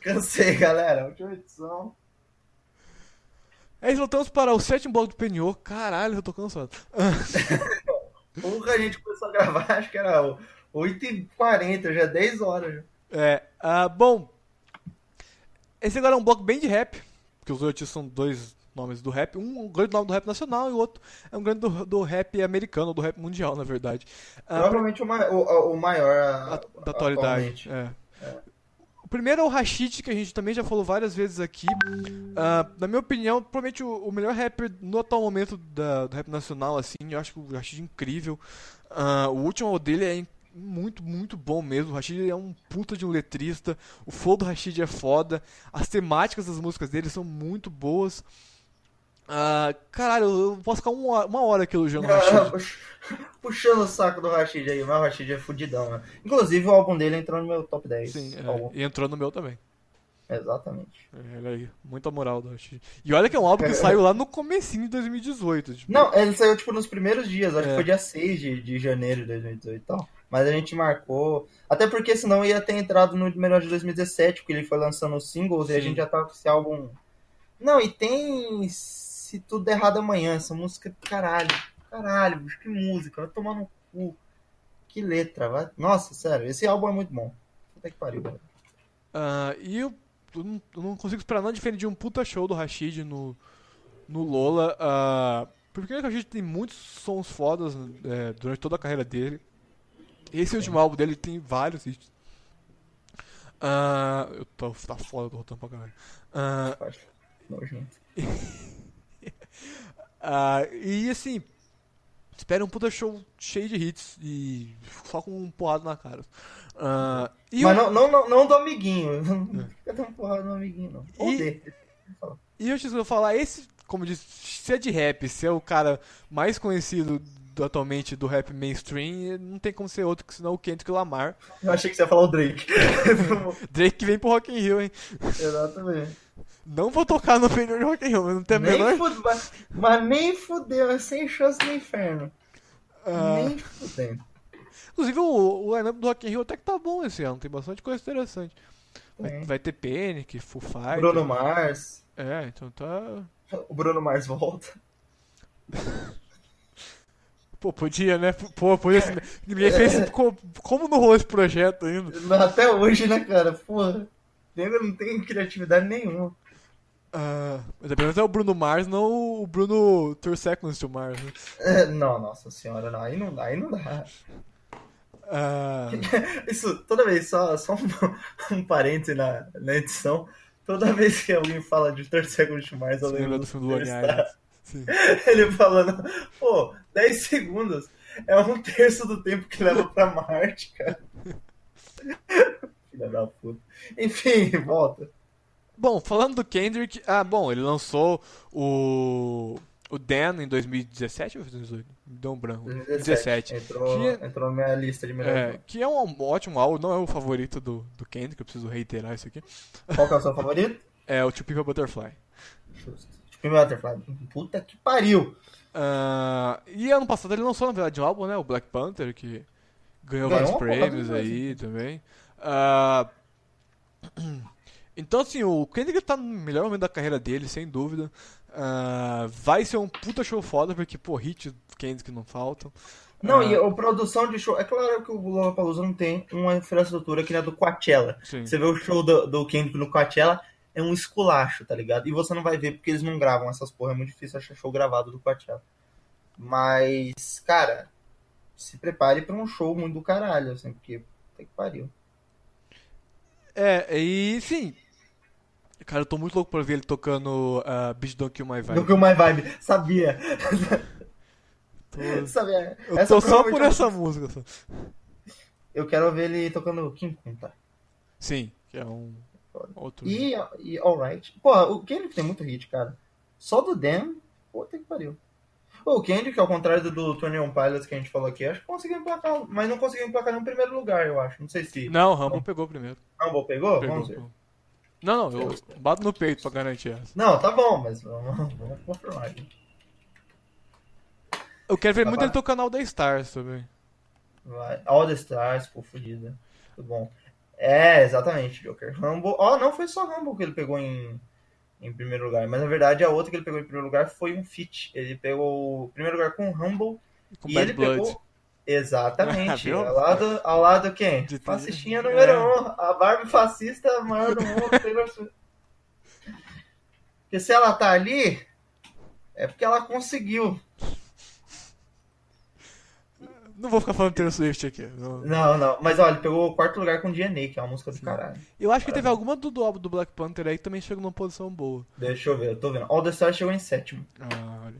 Cansei, galera. Última edição. É isso, voltamos para o sétimo bloco do PNO. Caralho, eu tô cansado. Porra, a gente começou a gravar, acho que era 8h40, já é 10 horas. já. É, ah, bom. Esse agora é um bloco bem de rap, porque os outros são dois nomes do rap. Um, um grande nome do rap nacional e o outro é um grande do, do rap americano, do rap mundial, na verdade. Ah, Provavelmente o, ma- o- o maior a- a- da atualidade. atualmente. É. O primeiro é o Rashid, que a gente também já falou várias vezes aqui. Ah, na minha opinião, provavelmente o, o melhor rapper no atual momento da- do rap nacional, assim. Eu acho que o Rashid é incrível. Ah, o último dele é muito, muito bom mesmo. O Rashid é um puta de um letrista. O flow do Rashid é foda. As temáticas das músicas dele são muito boas. Ah, caralho, eu posso ficar uma, uma hora aqui elogiando o Rashid. Puxando o saco do Rashid aí, mas o Rashid é fudidão, né? Inclusive o álbum dele entrou no meu top 10. Sim, é, e entrou no meu também. Exatamente. É, olha aí, muita moral do Rashid. E olha que é um álbum que saiu lá no comecinho de 2018. Tipo, Não, ele saiu tipo nos primeiros dias, acho É. que foi dia 6 de, de janeiro de 2018 e tal. Mas a gente marcou. Até porque senão ia ter entrado no melhor de 2017, porque ele foi lançando os singles e a Sim. gente já tava com esse álbum. Não, e tem Se Tudo Der Errado Amanhã, essa música, caralho. Caralho, bicho, que música. Vai tomar no cu. Que letra, vai. Nossa, sério, esse álbum é muito bom. Puta que pariu, velho. Ah, e eu, eu não, consigo esperar nada diferente de um puta show do Rashid no, no Lola. ah, porque o Rashid tem muitos sons fodas é, durante toda a carreira dele. Esse último álbum dele tem vários hits. Ah, eu tô, tá foda, tô rotando pra caralho. Nojento. ah, e assim, espera um puta show cheio de hits e só com um porrada na cara. E Mas eu- não, não, não, não do amiguinho. Não fica dando porrada no amiguinho, não. Ou E- dele. E eu te vou falar, esse, como disse, se é de rap, se é o cara mais conhecido do- atualmente do rap mainstream, não tem como ser outro que senão o Kendrick Lamar. Eu achei que você ia falar o Drake. Drake que vem pro Rock in Rio, hein? Exatamente. Não vou tocar no Penhor de Rock in Rio, mas não tem a Nem menor... fude- mas, mas nem fudeu, é sem chance no inferno. Ah, Nem fudendo. inclusive o, o lineup do Rock in Rio até que tá bom esse ano, tem bastante coisa interessante. Vai, Tem. vai ter Panic, Foo Fighters... Bruno Mars. É, então tá... O Bruno Mars volta. Pô, podia, né? Pô, podia ser... Ninguém fez... co- Como não rolou esse projeto ainda? Até hoje, né, cara? Porra. Nego não tem criatividade nenhuma. Ah, mas pelo menos é o Bruno Mars, não o Bruno Tour Seconds to Mars. Né? É, não, nossa senhora, não. Aí não dá, aí não dá. Ah, Isso, toda vez, só, só um, um parêntese na, na edição. Toda vez que alguém fala de Third Second to Mars, eu lembro do filme do. Ele falando, pô, 10 segundos é um terço do tempo que leva pra Marte, cara. Filha da puta. Enfim, volta. Bom, falando do Kendrick, ah, bom, ele lançou o o Dan em 2017 ou 2018? Me deu um branco. 17. Entrou, Que- entrou na minha lista de melhores. É, que é um ótimo álbum, não é o favorito do, do Kendrick, eu preciso reiterar isso aqui. Qual que é o seu favorito? É o People Butterfly. Justo. Tipo, Butterfly. Puta que pariu. Ah, e ano passado ele lançou, na verdade, um álbum, né? O Black Panther, que ganhou Ganhou vários prêmios aí também. Ah, então, assim, o Kendrick tá no melhor momento da carreira dele, sem dúvida. Ah, vai ser um puta show foda, porque, pô, hit Kendrick não faltam. Não, Ah. e a produção de show. É claro que o Lollapalooza não tem uma infraestrutura que nem a do Coachella. Sim. Você vê o show do, do Kendrick no Coachella, é um esculacho, tá ligado? E você não vai ver porque eles não gravam essas porra. É muito difícil achar show gravado do Coachella. Mas, cara, se prepare pra um show muito do caralho, assim, porque. Puta que pariu. É, e sim. Cara, eu tô muito louco pra ver ele tocando uh, Beat Don't Kill My Vibe. que o My Vibe. Sabia. Tô- Sabia. Eu Essa tô só por é essa música. Só. Eu quero ver ele tocando King Kunta. Sim, que é um outro. E, e Alright. Pô, o Kendrick tem muito hit, cara. Só do Damn, puta que pariu. O Kendrick, ao contrário do, do Tony On Pilots que a gente falou aqui, acho que conseguiu emplacar, mas não conseguiu emplacar no primeiro lugar, eu acho. Não sei se Não, o Rumble pegou primeiro. Rumble pegou? Pegou. Vamos ver. pegou. Não, não, eu bato no peito pra garantir essa. Não, tá bom, mas vamos, vamos confirmar aqui. Eu quero ver Tá muito bom. ele tocando All The Stars também. Vai. All the Stars, pô, fodida. Muito bom. É, exatamente, Joker. Rumble. Ó, não foi só Rumble que ele pegou em, em primeiro lugar, mas na verdade a outra que ele pegou em primeiro lugar foi um feat. Ele pegou o primeiro lugar com Rumble Com e Bad ele Blood. pegou. Exatamente. Viu? ao, lado, ao lado quem? De- Fascistinha número É. um. A Barbie fascista maior do mundo. Porque se ela tá ali, é porque ela conseguiu. Não vou ficar falando Taylor Swift aqui. não. Não, não. Mas olha, ele pegou o quarto lugar com DNA, que é uma música do caralho. Eu acho que teve alguma do, do álbum do Black Panther aí que também chegou numa posição boa. Deixa eu ver, eu tô vendo. All the Stars chegou em sétimo. Ah, olha.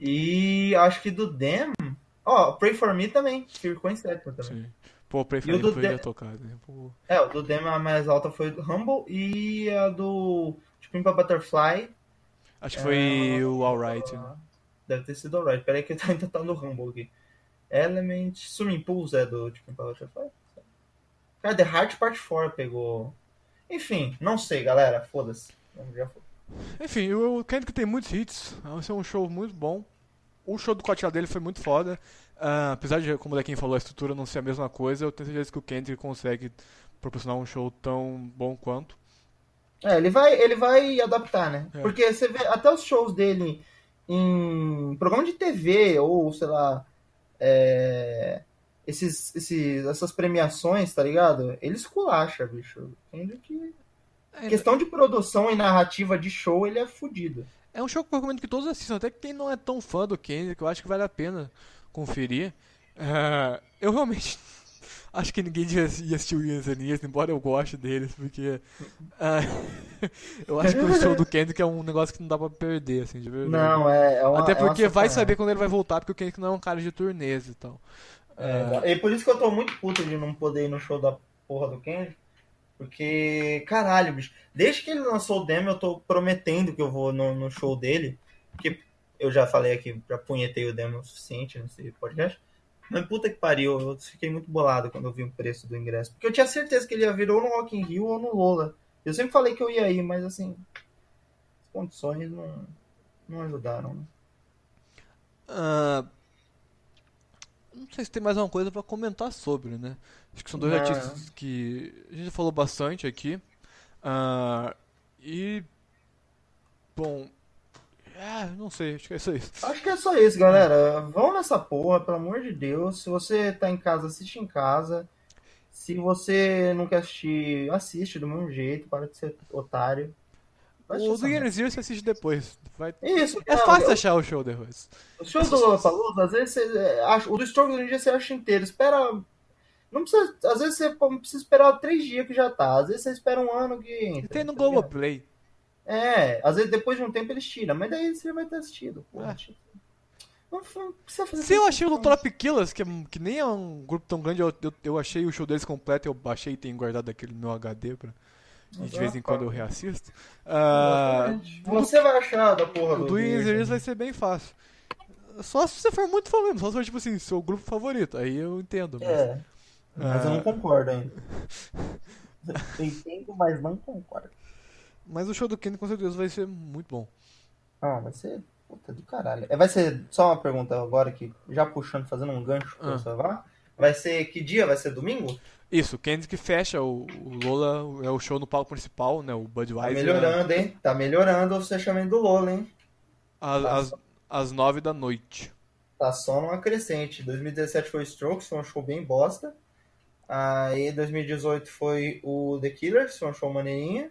E acho que do Dem. Ó, Pray for Me também. Ficou em sétimo também. Sim. Pô, Pray for o Me do poderia The- tocar, né? Pô. É, o do Dem a mais alta foi do Humble e a do Scream pra Butterfly. Acho que foi o Alright. né? Deve ter sido Alright. Peraí que tá ainda tá no Humble aqui. Element. Swimming Pools é do Scream pra Butterfly? Cara, The Heart Part 4 pegou. Enfim, não sei, galera. Foda-se. Foi. Enfim, o Kendrick tem muitos hits. Vai ser um show muito bom. O show do Coachella dele foi muito foda. Ah, apesar de, como o Dequim falou, a estrutura não ser a mesma coisa, eu tenho certeza que o Kendrick consegue proporcionar um show tão bom quanto. É, ele vai, ele vai adaptar, né? É. Porque você vê até os shows dele em programa de TV ou, sei lá, é, esses, esses, essas premiações, tá ligado? Ele esculacha, bicho. Kendrick. É, Questão de produção e narrativa de show, ele é fudido. É um show que eu recomendo que todos assistam, até que quem não é tão fã do Kendrick, eu acho que vale a pena conferir. É, eu realmente acho que ninguém devia assistir o Years and Years, embora eu goste deles, porque é, eu acho que o show do Kendrick é um negócio que não dá pra perder, assim, de verdade. Não, é, é uma, Até é uma porque vai sacanagem. saber quando ele vai voltar, porque o Kendrick não é um cara de turnês e tal. É, e por isso que eu tô muito puto de não poder ir no show da porra do Kendrick. Porque, caralho, bicho. Desde que ele lançou o demo, eu tô prometendo que eu vou no, no show dele. Porque eu já falei aqui, já punhetei o demo o suficiente nesse podcast. Mas puta que pariu, eu fiquei muito bolado quando eu vi o preço do ingresso. Porque eu tinha certeza que ele ia vir ou no Rock in Rio ou no Lola. Eu sempre falei que eu ia ir, mas assim, as condições não, não ajudaram. né? Ah, não sei se tem mais alguma coisa pra comentar sobre, né? Acho que são dois Não. artistas que a gente falou bastante aqui. Ah, e. Bom. É, não sei, acho que é só isso. Acho que é só isso, galera. Vão nessa porra, pelo amor de Deus. Se você tá em casa, assiste em casa. Se você não quer assistir, assiste do mesmo jeito, para de ser otário. O do Year você assiste depois. Vai... Isso, É não, fácil eu- achar o show depois. Os shows do Lollapalooza, às vezes você é, acha, o do Strokes hoje em dia você acha inteiro. Espera. Não precisa. Às vezes você não precisa esperar três dias que já tá. Às vezes você espera um ano que entra. E tem no tá? Globoplay. É, às vezes depois de um tempo eles tiram, mas daí você vai ter assistido. É. não, não fazer Se eu achei o não. Top Killers, que, é- que nem é um grupo tão grande, eu, eu, eu achei o show deles completo, eu baixei e tenho guardado aquele meu HD pra. E de vez em quando eu reassisto. Ah. Você vai achar da porra do do. Years vai ser bem fácil. Só se você for muito fã mesmo, só se for tipo assim, seu grupo favorito. Aí eu entendo. Mas... É, mas eu Ah. não concordo ainda. Eu entendo, mas não concordo. Mas o show do Kenny com certeza vai ser muito bom. Ah, vai ser puta do caralho. É, vai ser só uma pergunta agora que já puxando, fazendo um gancho pra Ah. você. Vai ser que dia? Vai ser domingo? Isso, o Kendrick que fecha o, o Lola, é o show no palco principal, né? O Tá Budweiser. melhorando, hein? Tá melhorando o fechamento do Lola, hein? Às, às, às nove da noite. Tá só numa crescente. 2017 foi o Strokes, foi um show bem bosta. Aí 2018 foi o The Killers, foi um show maneirinho.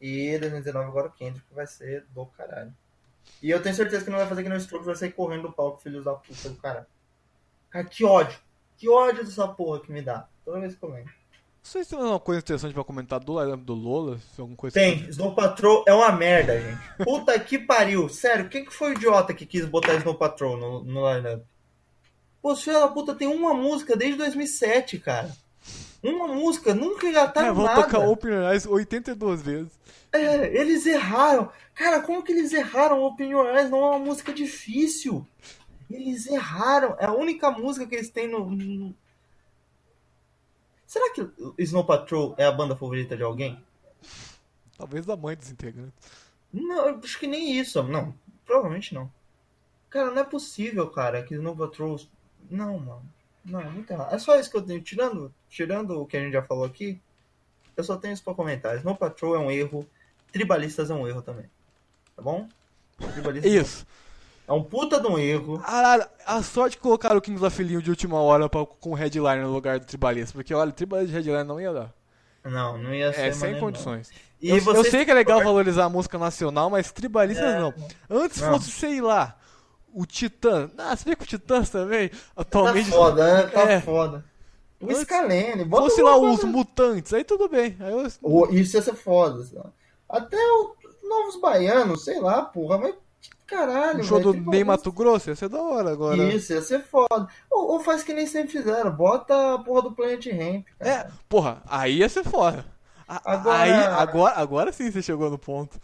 E 2019 agora o Kendrick vai ser do caralho. E eu tenho certeza que não vai fazer que no Strokes, vai sair correndo do palco, filhos da puta do caralho. Cara, que ódio. Que ódio dessa porra que me dá. Toda vez que sei se tem alguma coisa interessante pra comentar do lineup do Lola, alguma coisa Tem, Snow Patrol é uma merda, gente. Puta que pariu. Sério, quem que foi o idiota que quis botar Snow Patrol no, no lineup? Pô, os filhos da puta tem uma música desde 2007, cara. Uma música, nunca engataram É, vão nada. tocar Open Your Eyes 82 vezes. É, eles erraram. Cara, como que eles erraram? Open Your Eyes não é uma música difícil. Eles erraram. É a única música que eles têm no... no- Será que Snow Patrol é a banda favorita de alguém? Talvez da mãe dos integrantes. Não, acho que nem isso. Não, provavelmente não. Cara, não é possível, cara, que Snow Patrol... Não, mano. Não, é muito errado. É só isso que eu tenho. Tirando, tirando o que a gente já falou aqui, eu só tenho isso pra comentar. Snow Patrol é um erro. Tribalistas é um erro também. Tá bom? Tribalistas Isso. é um puta de um erro. Caralho, a sorte que colocaram o Kings of Leon de última hora pra, com o headliner no lugar do tribalista. Porque, olha, tribalista de headliner não ia dar. Não, não ia ser É, sem condições. E eu, eu sei que é legal valorizar a música nacional, mas tribalistas É. não. Antes Não. fosse, sei lá, o Titã. Ah, você vê que o Titãs também, Tá atualmente. foda, né? Tá É. foda. O Antes Scalene, bota fosse o lá os mutantes, aí tudo bem. Aí eu, Isso ia ser foda. sabe? Até os Novos Baianos, sei lá, porra, mas caralho. o show velho, do tem Ney Mato Grosso ia ser da hora agora. Isso, ia ser foda. Ou, ou faz que nem sempre fizeram, bota a porra do Planet Ramp, cara. É, porra, aí ia ser foda. A- Agora- Aí, agora, agora sim você chegou no ponto.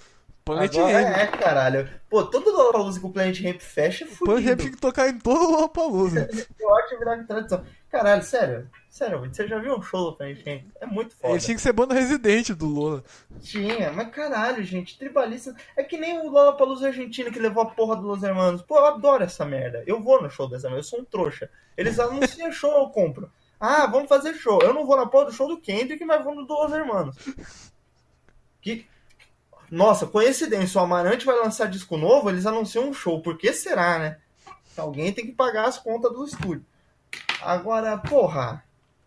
Planet Agora Ramp. é, caralho. Pô, todo Lollapalooza que o Planet Ramp fecha é Planet Ramp fudido. tinha que tocar em todo o Lollapalooza. Que virar tradição. Caralho, sério. Sério, você já viu um show do Ramp? É muito foda. Ele tinha que ser banda residente do Lola. Tinha, mas caralho, gente, tribalista. É que nem o Lollapalooza argentino que levou a porra dos Los Hermanos. Pô, eu adoro essa merda. Eu vou no show dessa merda, eu sou um trouxa. Eles anunciam show, eu compro. Ah, vamos fazer show. Eu não vou na porra do show do Kendrick, mas no do Los Hermanos. Que... Nossa, coincidência, o Amarante vai lançar disco novo, eles anunciam um show. Por que será, né? Alguém tem que pagar as contas do estúdio. Agora, porra,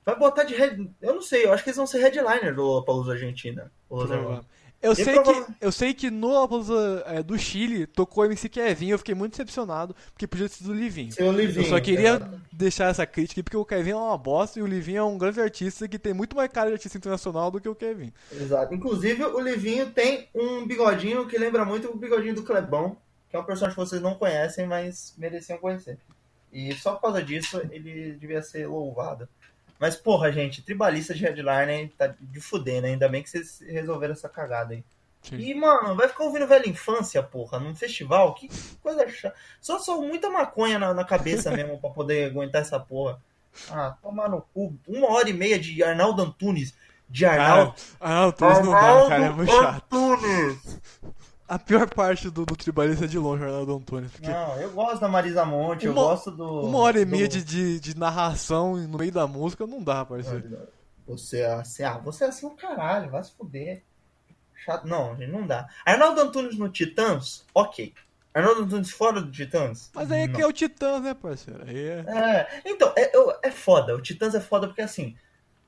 vai botar de head... Eu não sei, eu acho que eles vão ser headliner do Lollapalooza Argentina. Lollapalooza. Eu E sei, que, eu sei que no Lollapalooza é, do Chile tocou MC Kevin, eu fiquei muito decepcionado, porque podia ter sido o Livinho. Seu Livinho. Eu só queria cara. deixar essa crítica aqui, porque o Kevin é uma bosta e o Livinho é um grande artista que tem muito mais cara de artista internacional do que o Kevin. Exato. Inclusive, o Livinho tem um bigodinho que lembra muito o bigodinho do Clebão, que é um personagem que vocês não conhecem, mas mereciam conhecer. E só por causa disso, ele devia ser louvado. Mas, porra, gente, tribalista de headliner tá de fuder, né? Ainda bem que vocês resolveram essa cagada aí. Sim. E, mano, vai ficar ouvindo Velha Infância, porra, num festival? Que coisa chata. Só só muita maconha na, na cabeça mesmo pra poder aguentar essa porra. Ah, tomar no cu. Uma hora e meia de Arnaldo Antunes. De Arnaldo. Cara, ah, o Tunes não dá, cara, é muito chato. Antunes! A pior parte do, do tribalista é de longe, o Arnaldo Antunes, porque Não, eu gosto da Marisa Monte, eu Uma- gosto do. uma hora e do- meia de, de, de narração no meio da música não dá, parceiro. Você é assim, ah, você é assim um caralho, vai se fuder. Chato. Não, gente, não dá. Arnaldo Antunes no Titãs, ok. Arnaldo Antunes fora do Titãs? Mas aí é não. que é o Titãs, né, parceiro? Aí é... É, então, é, eu- é foda. O Titãs é foda porque assim.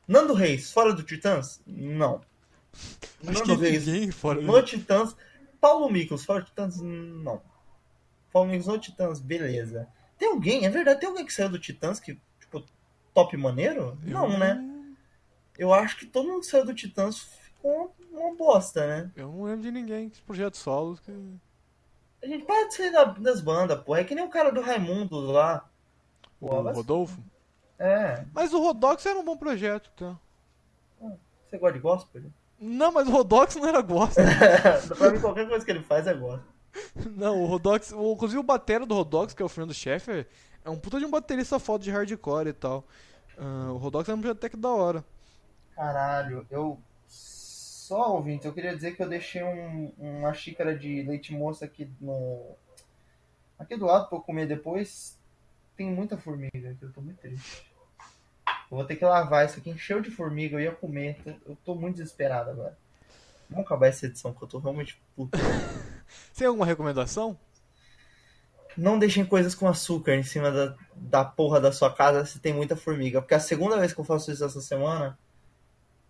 Nando Reis, fora do Titãs? Não. Acho Nando Reis fora no Titãs. Paulo Miklos, fora Titãs? Não. Paulo Miklos no Titãs, beleza. Tem alguém, é verdade, tem alguém que saiu do Titãs que, tipo, top maneiro? Não, Eu- né? Eu acho que todo mundo que saiu do Titãs ficou uma bosta, né? Eu não lembro de ninguém de projetos solos que... A gente para de sair da- das bandas, pô. É que nem o cara do Raimundo lá. O Pô, Rodolfo. É. Mas o Rodox era um bom projeto, tá? Você gosta de gospel? Não, mas o Rodox não era gospel. pra mim, qualquer coisa que ele faz é gospel. não, o Rodox... o- Inclusive o batera do Rodox, que é o Fernando Scheffer, é um puta de um baterista foda de hardcore e tal. Ah, o Rodox é um projeto até que da hora. Caralho, eu. Só ouvinte, eu queria dizer que eu deixei um- uma xícara de leite moça aqui no. Aqui do lado pra eu comer depois. Tem muita formiga aqui, eu tô muito triste. Eu vou ter que lavar isso aqui, encheu de formiga, eu ia comer. Eu tô muito desesperado agora. Vamos acabar essa edição, que eu tô realmente puto. Você tem alguma recomendação? Não deixem coisas com açúcar em cima da, da porra da sua casa se tem muita formiga. Porque é a segunda vez que eu faço isso essa semana.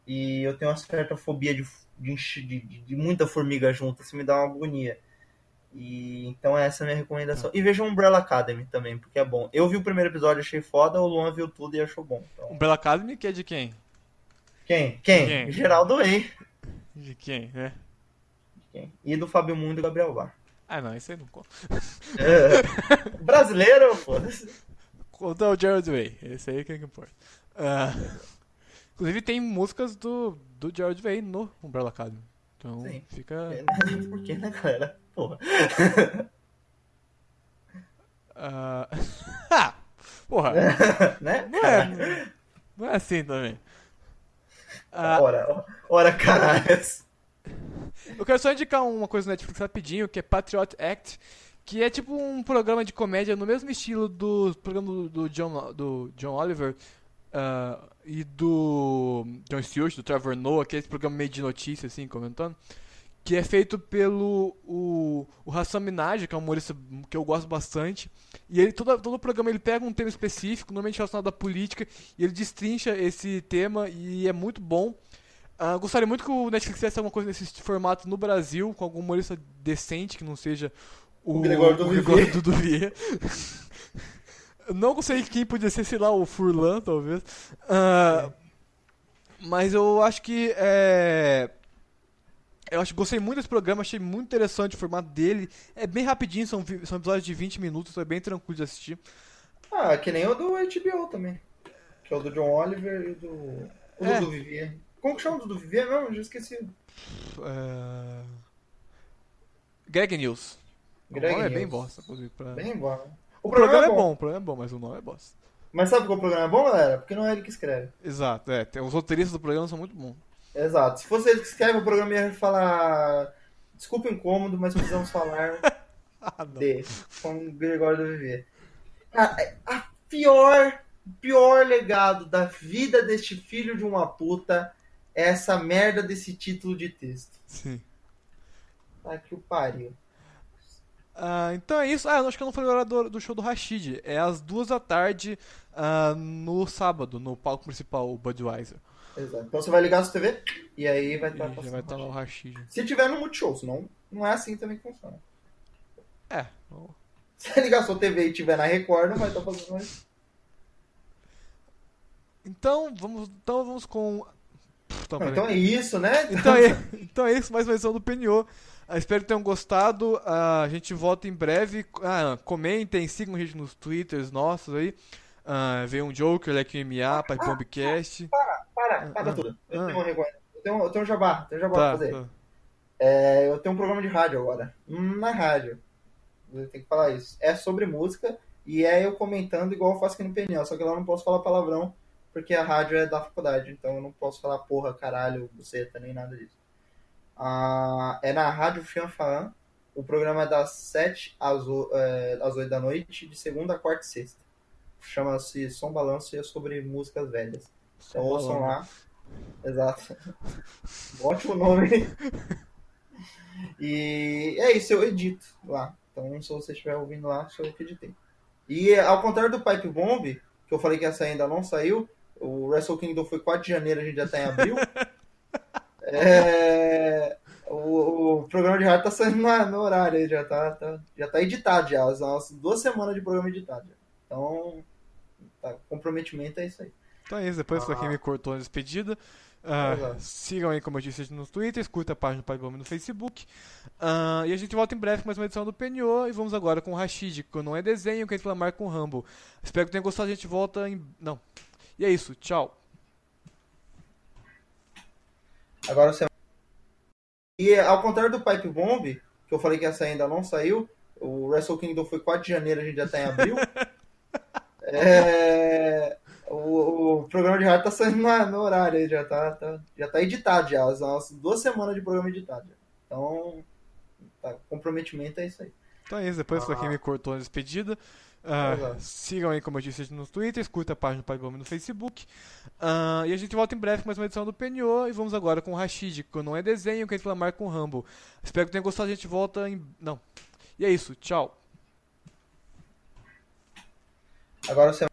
E eu tenho uma certa fobia de, de, de- de muita formiga junto. Isso me dá uma agonia. E então essa é a minha recomendação. E vejam Umbrella Academy também, porque é bom. Eu vi o primeiro episódio, achei foda. O Luan viu tudo e achou bom. Então, Umbrella Academy, que é de quem? quem? Quem? Quem? Geraldo Way. De quem, né? Quem? E do Fábio Mundo e Gabriel Bar. Ah, não, isso aí não conta. É. Brasileiro, foda-se. Conta o Jared Way, esse aí é que importa. Ah, inclusive tem músicas do, do Jared Way no Umbrella Academy. Então Sim. fica. Por que, né, galera? Porra. ah, ah, porra, né? não é, não é assim também. Ah, Ora, ora, caralhas. eu quero só indicar uma coisa no Netflix rapidinho, que é Patriot Act, que é tipo um programa de comédia no mesmo estilo do programa do, John, do John Oliver ah, e do John Stewart, do Trevor Noah, que é esse programa meio de notícia, assim, comentando. Que é feito pelo o, o Hassan Minaj, que é um humorista que eu gosto bastante. E ele, todo, todo o programa ele pega um tema específico, normalmente relacionado à política, e ele destrincha esse tema e é muito bom. Ah, gostaria muito que o Netflix fizesse alguma coisa nesse formato no Brasil, com algum humorista decente, que não seja o, O. Gregório do Duvier. não sei quem podia ser, sei lá, o Furlan, talvez. Ah, mas eu acho que é, eu acho que gostei muito desse programa, achei muito interessante o formato dele. É bem rapidinho, são, são episódios de 20 minutos, então é bem tranquilo de assistir. Ah, que nem o do HBO também. Que é o do John Oliver e do. O É. do Vivier. Como que chama o do Vivier mesmo? Já esqueci. É... Greg News. Greg o nome é bem News. bosta. Pra... Bem bom. O O programa é bom. bom, o programa é bom, mas o nome é bosta. Mas sabe o programa é bom, galera? Porque não é ele que escreve. Exato, é. Tem, os roteiristas do programa são muito bons. Exato. Se fosse ele que escreve, o programa ia falar. Desculpa o incômodo, mas precisamos falar Ah, não. de. Com o Gregório do Vivier. A, a pior, pior legado da vida deste filho de uma puta é essa merda desse título de texto. Sim. Tá que o pariu. Ah, então é isso. Ah, eu acho que eu não falei agora do, do show do Rashid. É às duas da tarde ah, no sábado, no palco principal, o Budweiser. Exato. Então você vai ligar a sua TV e aí vai estar vai estar lá o Rashid. Se tiver no Multishow, senão não é assim também que funciona. É. o- Se você ligar a sua TV e tiver na Record, não vai estar passando mais. Então vamos, então vamos com. Puta, Não, peraí. então é isso, né? Então é, então é isso, mais uma edição do PNO. Ah, espero que tenham gostado. Ah, a gente volta em breve. Ah, comentem, sigam a gente nos twitters nossos aí. Ah, vem um Joker, Leque MMA, Pai Bombcast. Para, para Ah, tudo. Eu ah. tenho um. Eu tenho, eu tenho um jabá, tenho um jabá Tá, pra fazer. tá. É, eu tenho um programa de rádio agora. Na rádio. Eu tenho que falar isso. É sobre música e é eu comentando igual eu faço aqui no PNL. Só que lá eu não posso falar palavrão porque a rádio é da faculdade. Então eu não posso falar porra, caralho, buceta, nem nada disso. É na Rádio Fianfaan. O programa é das 7 às, o- é, às 8 da noite, de segunda, quarta e sexta. Chama-se Som Balanço e é sobre músicas velhas. Então Som ouçam Balanço. lá. Exato. Ótimo nome. E é isso, eu edito lá. Então, se você estiver ouvindo lá, sou eu que editei. E ao contrário do Pipe Bomb, que eu falei que essa ainda não saiu, o Wrestle Kingdom foi 4 de janeiro, a gente já tá em abril. É, programa de rádio tá saindo na- no horário, aí, já tá, tá- já tá editado já. As duas semanas de programa editado. já. Então, tá, comprometimento é isso aí. Então é isso, depois pra quem me cortou na despedida. ah, Exato. sigam aí, como eu disse, nos Twitter, curta a página do Pai Bomb no Facebook. Ah, e a gente volta em breve com mais uma edição do PNO. E vamos agora com o Rashid, que não é desenho, que é reclamar com o Rumble. Espero que tenham gostado, a gente volta em. Não. E é isso, tchau. Agora você. E ao contrário do Pipe Bomb, que eu falei que essa ainda não saiu, o Wrestle Kingdom foi 4 de janeiro, a gente já tá em abril. É, o, o programa de rádio tá saindo na- no horário, aí, já tá, tá- já tá editado já. As nossas duas semanas de programa editado. já. Então, tá, comprometimento é isso aí. Então é isso, depois pra quem me cortou na despedida. Exato. sigam aí, como eu disse, nos Twitter, curta a página do Pai Bomb no Facebook. Ah, e a gente volta em breve com mais uma edição do PNO. E vamos agora com o Rashid, que não é desenho, que é reclamar com o Rumble. Espero que tenham gostado, a gente volta em. Não. E é isso, tchau. Agora você.